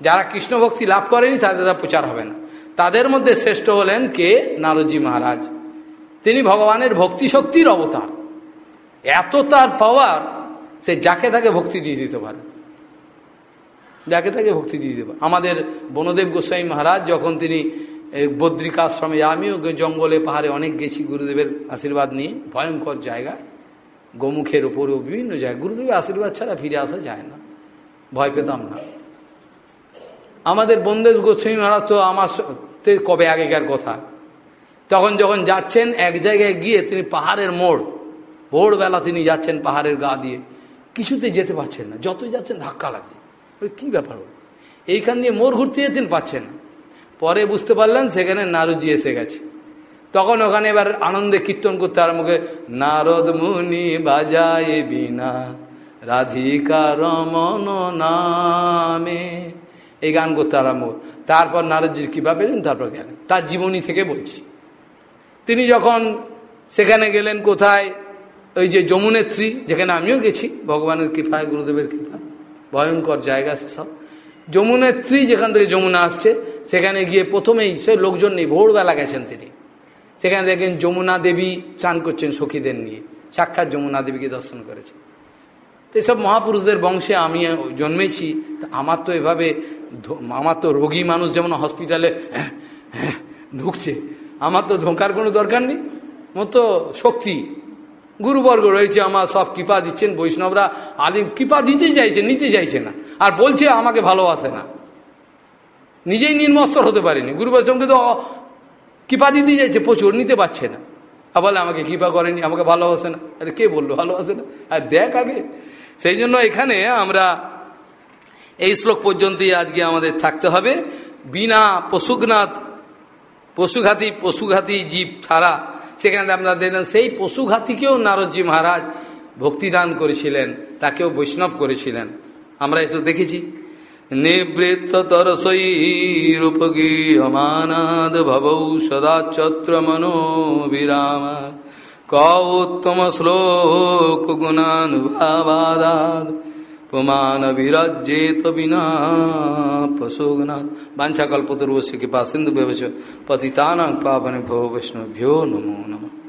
যারা কৃষ্ণ ভক্তি লাভ করেনি, তাদের তা প্রচার হবে না। তাদের মধ্যে শ্রেষ্ঠ হলেন কে? নারদজি মহারাজ। তিনি ভগবানের ভক্তি শক্তির অবতার। এত তার পাওয়ার সে যাকে তাকে ভক্তি দিয়ে দিতে পারে। যাকে তাকে ভক্তি দিয়ে দিতে পারে। আমাদের বনদেব গোস্বামী মহারাজ যখন তিনি বদ্রিকাশ্রমে, আমিও জঙ্গলে, পাহাড়ে অনেক গেছি গুরুদেবের আশীর্বাদ নিয়ে। ভয়ঙ্কর জায়গা। গোমুখের উপরেও বিভিন্ন জায়গায় গুরুদেবের আশীর্বাদ ছাড়া ফিরে আসা যায় না। ভয় পেতাম না। আমাদের বন্দেব গোস্বামী মহারাজ তো আমার কবে আগেকার কথা। তখন যখন যাচ্ছেন, এক জায়গায় গিয়ে তিনি পাহাড়ের মোড় ভোরবেলা তিনি যাচ্ছেন পাহাড়ের গা দিয়ে, কিছুতে যেতে পারছেন না, যতই যাচ্ছেন ধাক্কা লাগছে। কি ব্যাপার হল? এইখান দিয়ে মোড় ঘুরতে যেতেন পাচ্ছেন পরে বুঝতে পারলেন সেখানে নারদজি এসে গেছে। তখন ওখানে এবার আনন্দে কীর্তন করতে আরম্ভ করে, নারদ মুনি বাজায় বিনা, রাধিকা রমন নামে। এই গান করতে আরম্ভ তারপর নারদজির কৃপা পেলেন, তারপর গেলেন। তার জীবনী থেকে বলছি। তিনি যখন সেখানে গেলেন কোথায় ওই যে যমুনেত্রী যেখানে আমিও গেছি, ভগবানের কৃপায় গুরুদেবের কৃপা, ভয়ঙ্কর জায়গা সেসব যমুনেত্রী যেখান থেকে যমুনা আসছে, সেখানে গিয়ে প্রথমেই সে লোকজন নেই, ভোরবেলা গেছেন তিনি। সেখানে দেখেন যমুনা দেবী চান করছেন সখীদের নিয়ে, সাক্ষাৎ যমুনা দেবীকে দর্শন করেছে। তো এসব মহাপুরুষদের বংশে আমি জন্মেছি, তা আমার তো এভাবে আমার তো রোগী মানুষ যেমন হসপিটালে ঢুকছে, আমার তো ধোঁকার কোনো দরকার নেই মতো শক্তি। গুরুবর্গ রয়েছে, আমার সব কৃপা দিচ্ছেন বৈষ্ণবরা। আদিম কৃপা দিতে চাইছে, নিতে চাইছে না। আর বলছে, আমাকে ভালোবাসে না। নিজেই নির্মস্তর হতে পারেনি। গুরু বৈষ্ণবকে তো কৃপা দিতে চাইছে, প্রচুর, নিতে পারছে না। আর বলে, আমাকে কৃপা করেনি, আমাকে ভালোবাসে না। আরে কে বলল, ভালোবাসে না? আর দেখ আগে। সেই জন্য এখানে আমরা এই শ্লোক পর্যন্তই আজকে আমাদের থাকতে হবে। বিনা পশুঘনাথ পশুঘাতী পশুঘাতী জীব ছাড়া সেখানে আপনারা দেখলেন সেই পশুঘাতীকেও নারদজি মহারাজ ভক্তিদান করেছিলেন, তাকেও বৈষ্ণব করেছিলেন। আমরা একটু দেখেছি। নিবৃত্ত তরসৈরূপগীয়মানাদ ভবৌ সদাচত্র মনোবিরাম। ক উত্তম শ্লোক গুণানুভাবাদাদ। বিনা পশুগনাথ বাঞ্ছা কল্পতরুষ কৃপা সিন্ধু ব্যবচ পতিতানাং পাবনে ভো বৈষ্ণভ্যো নমো নমঃ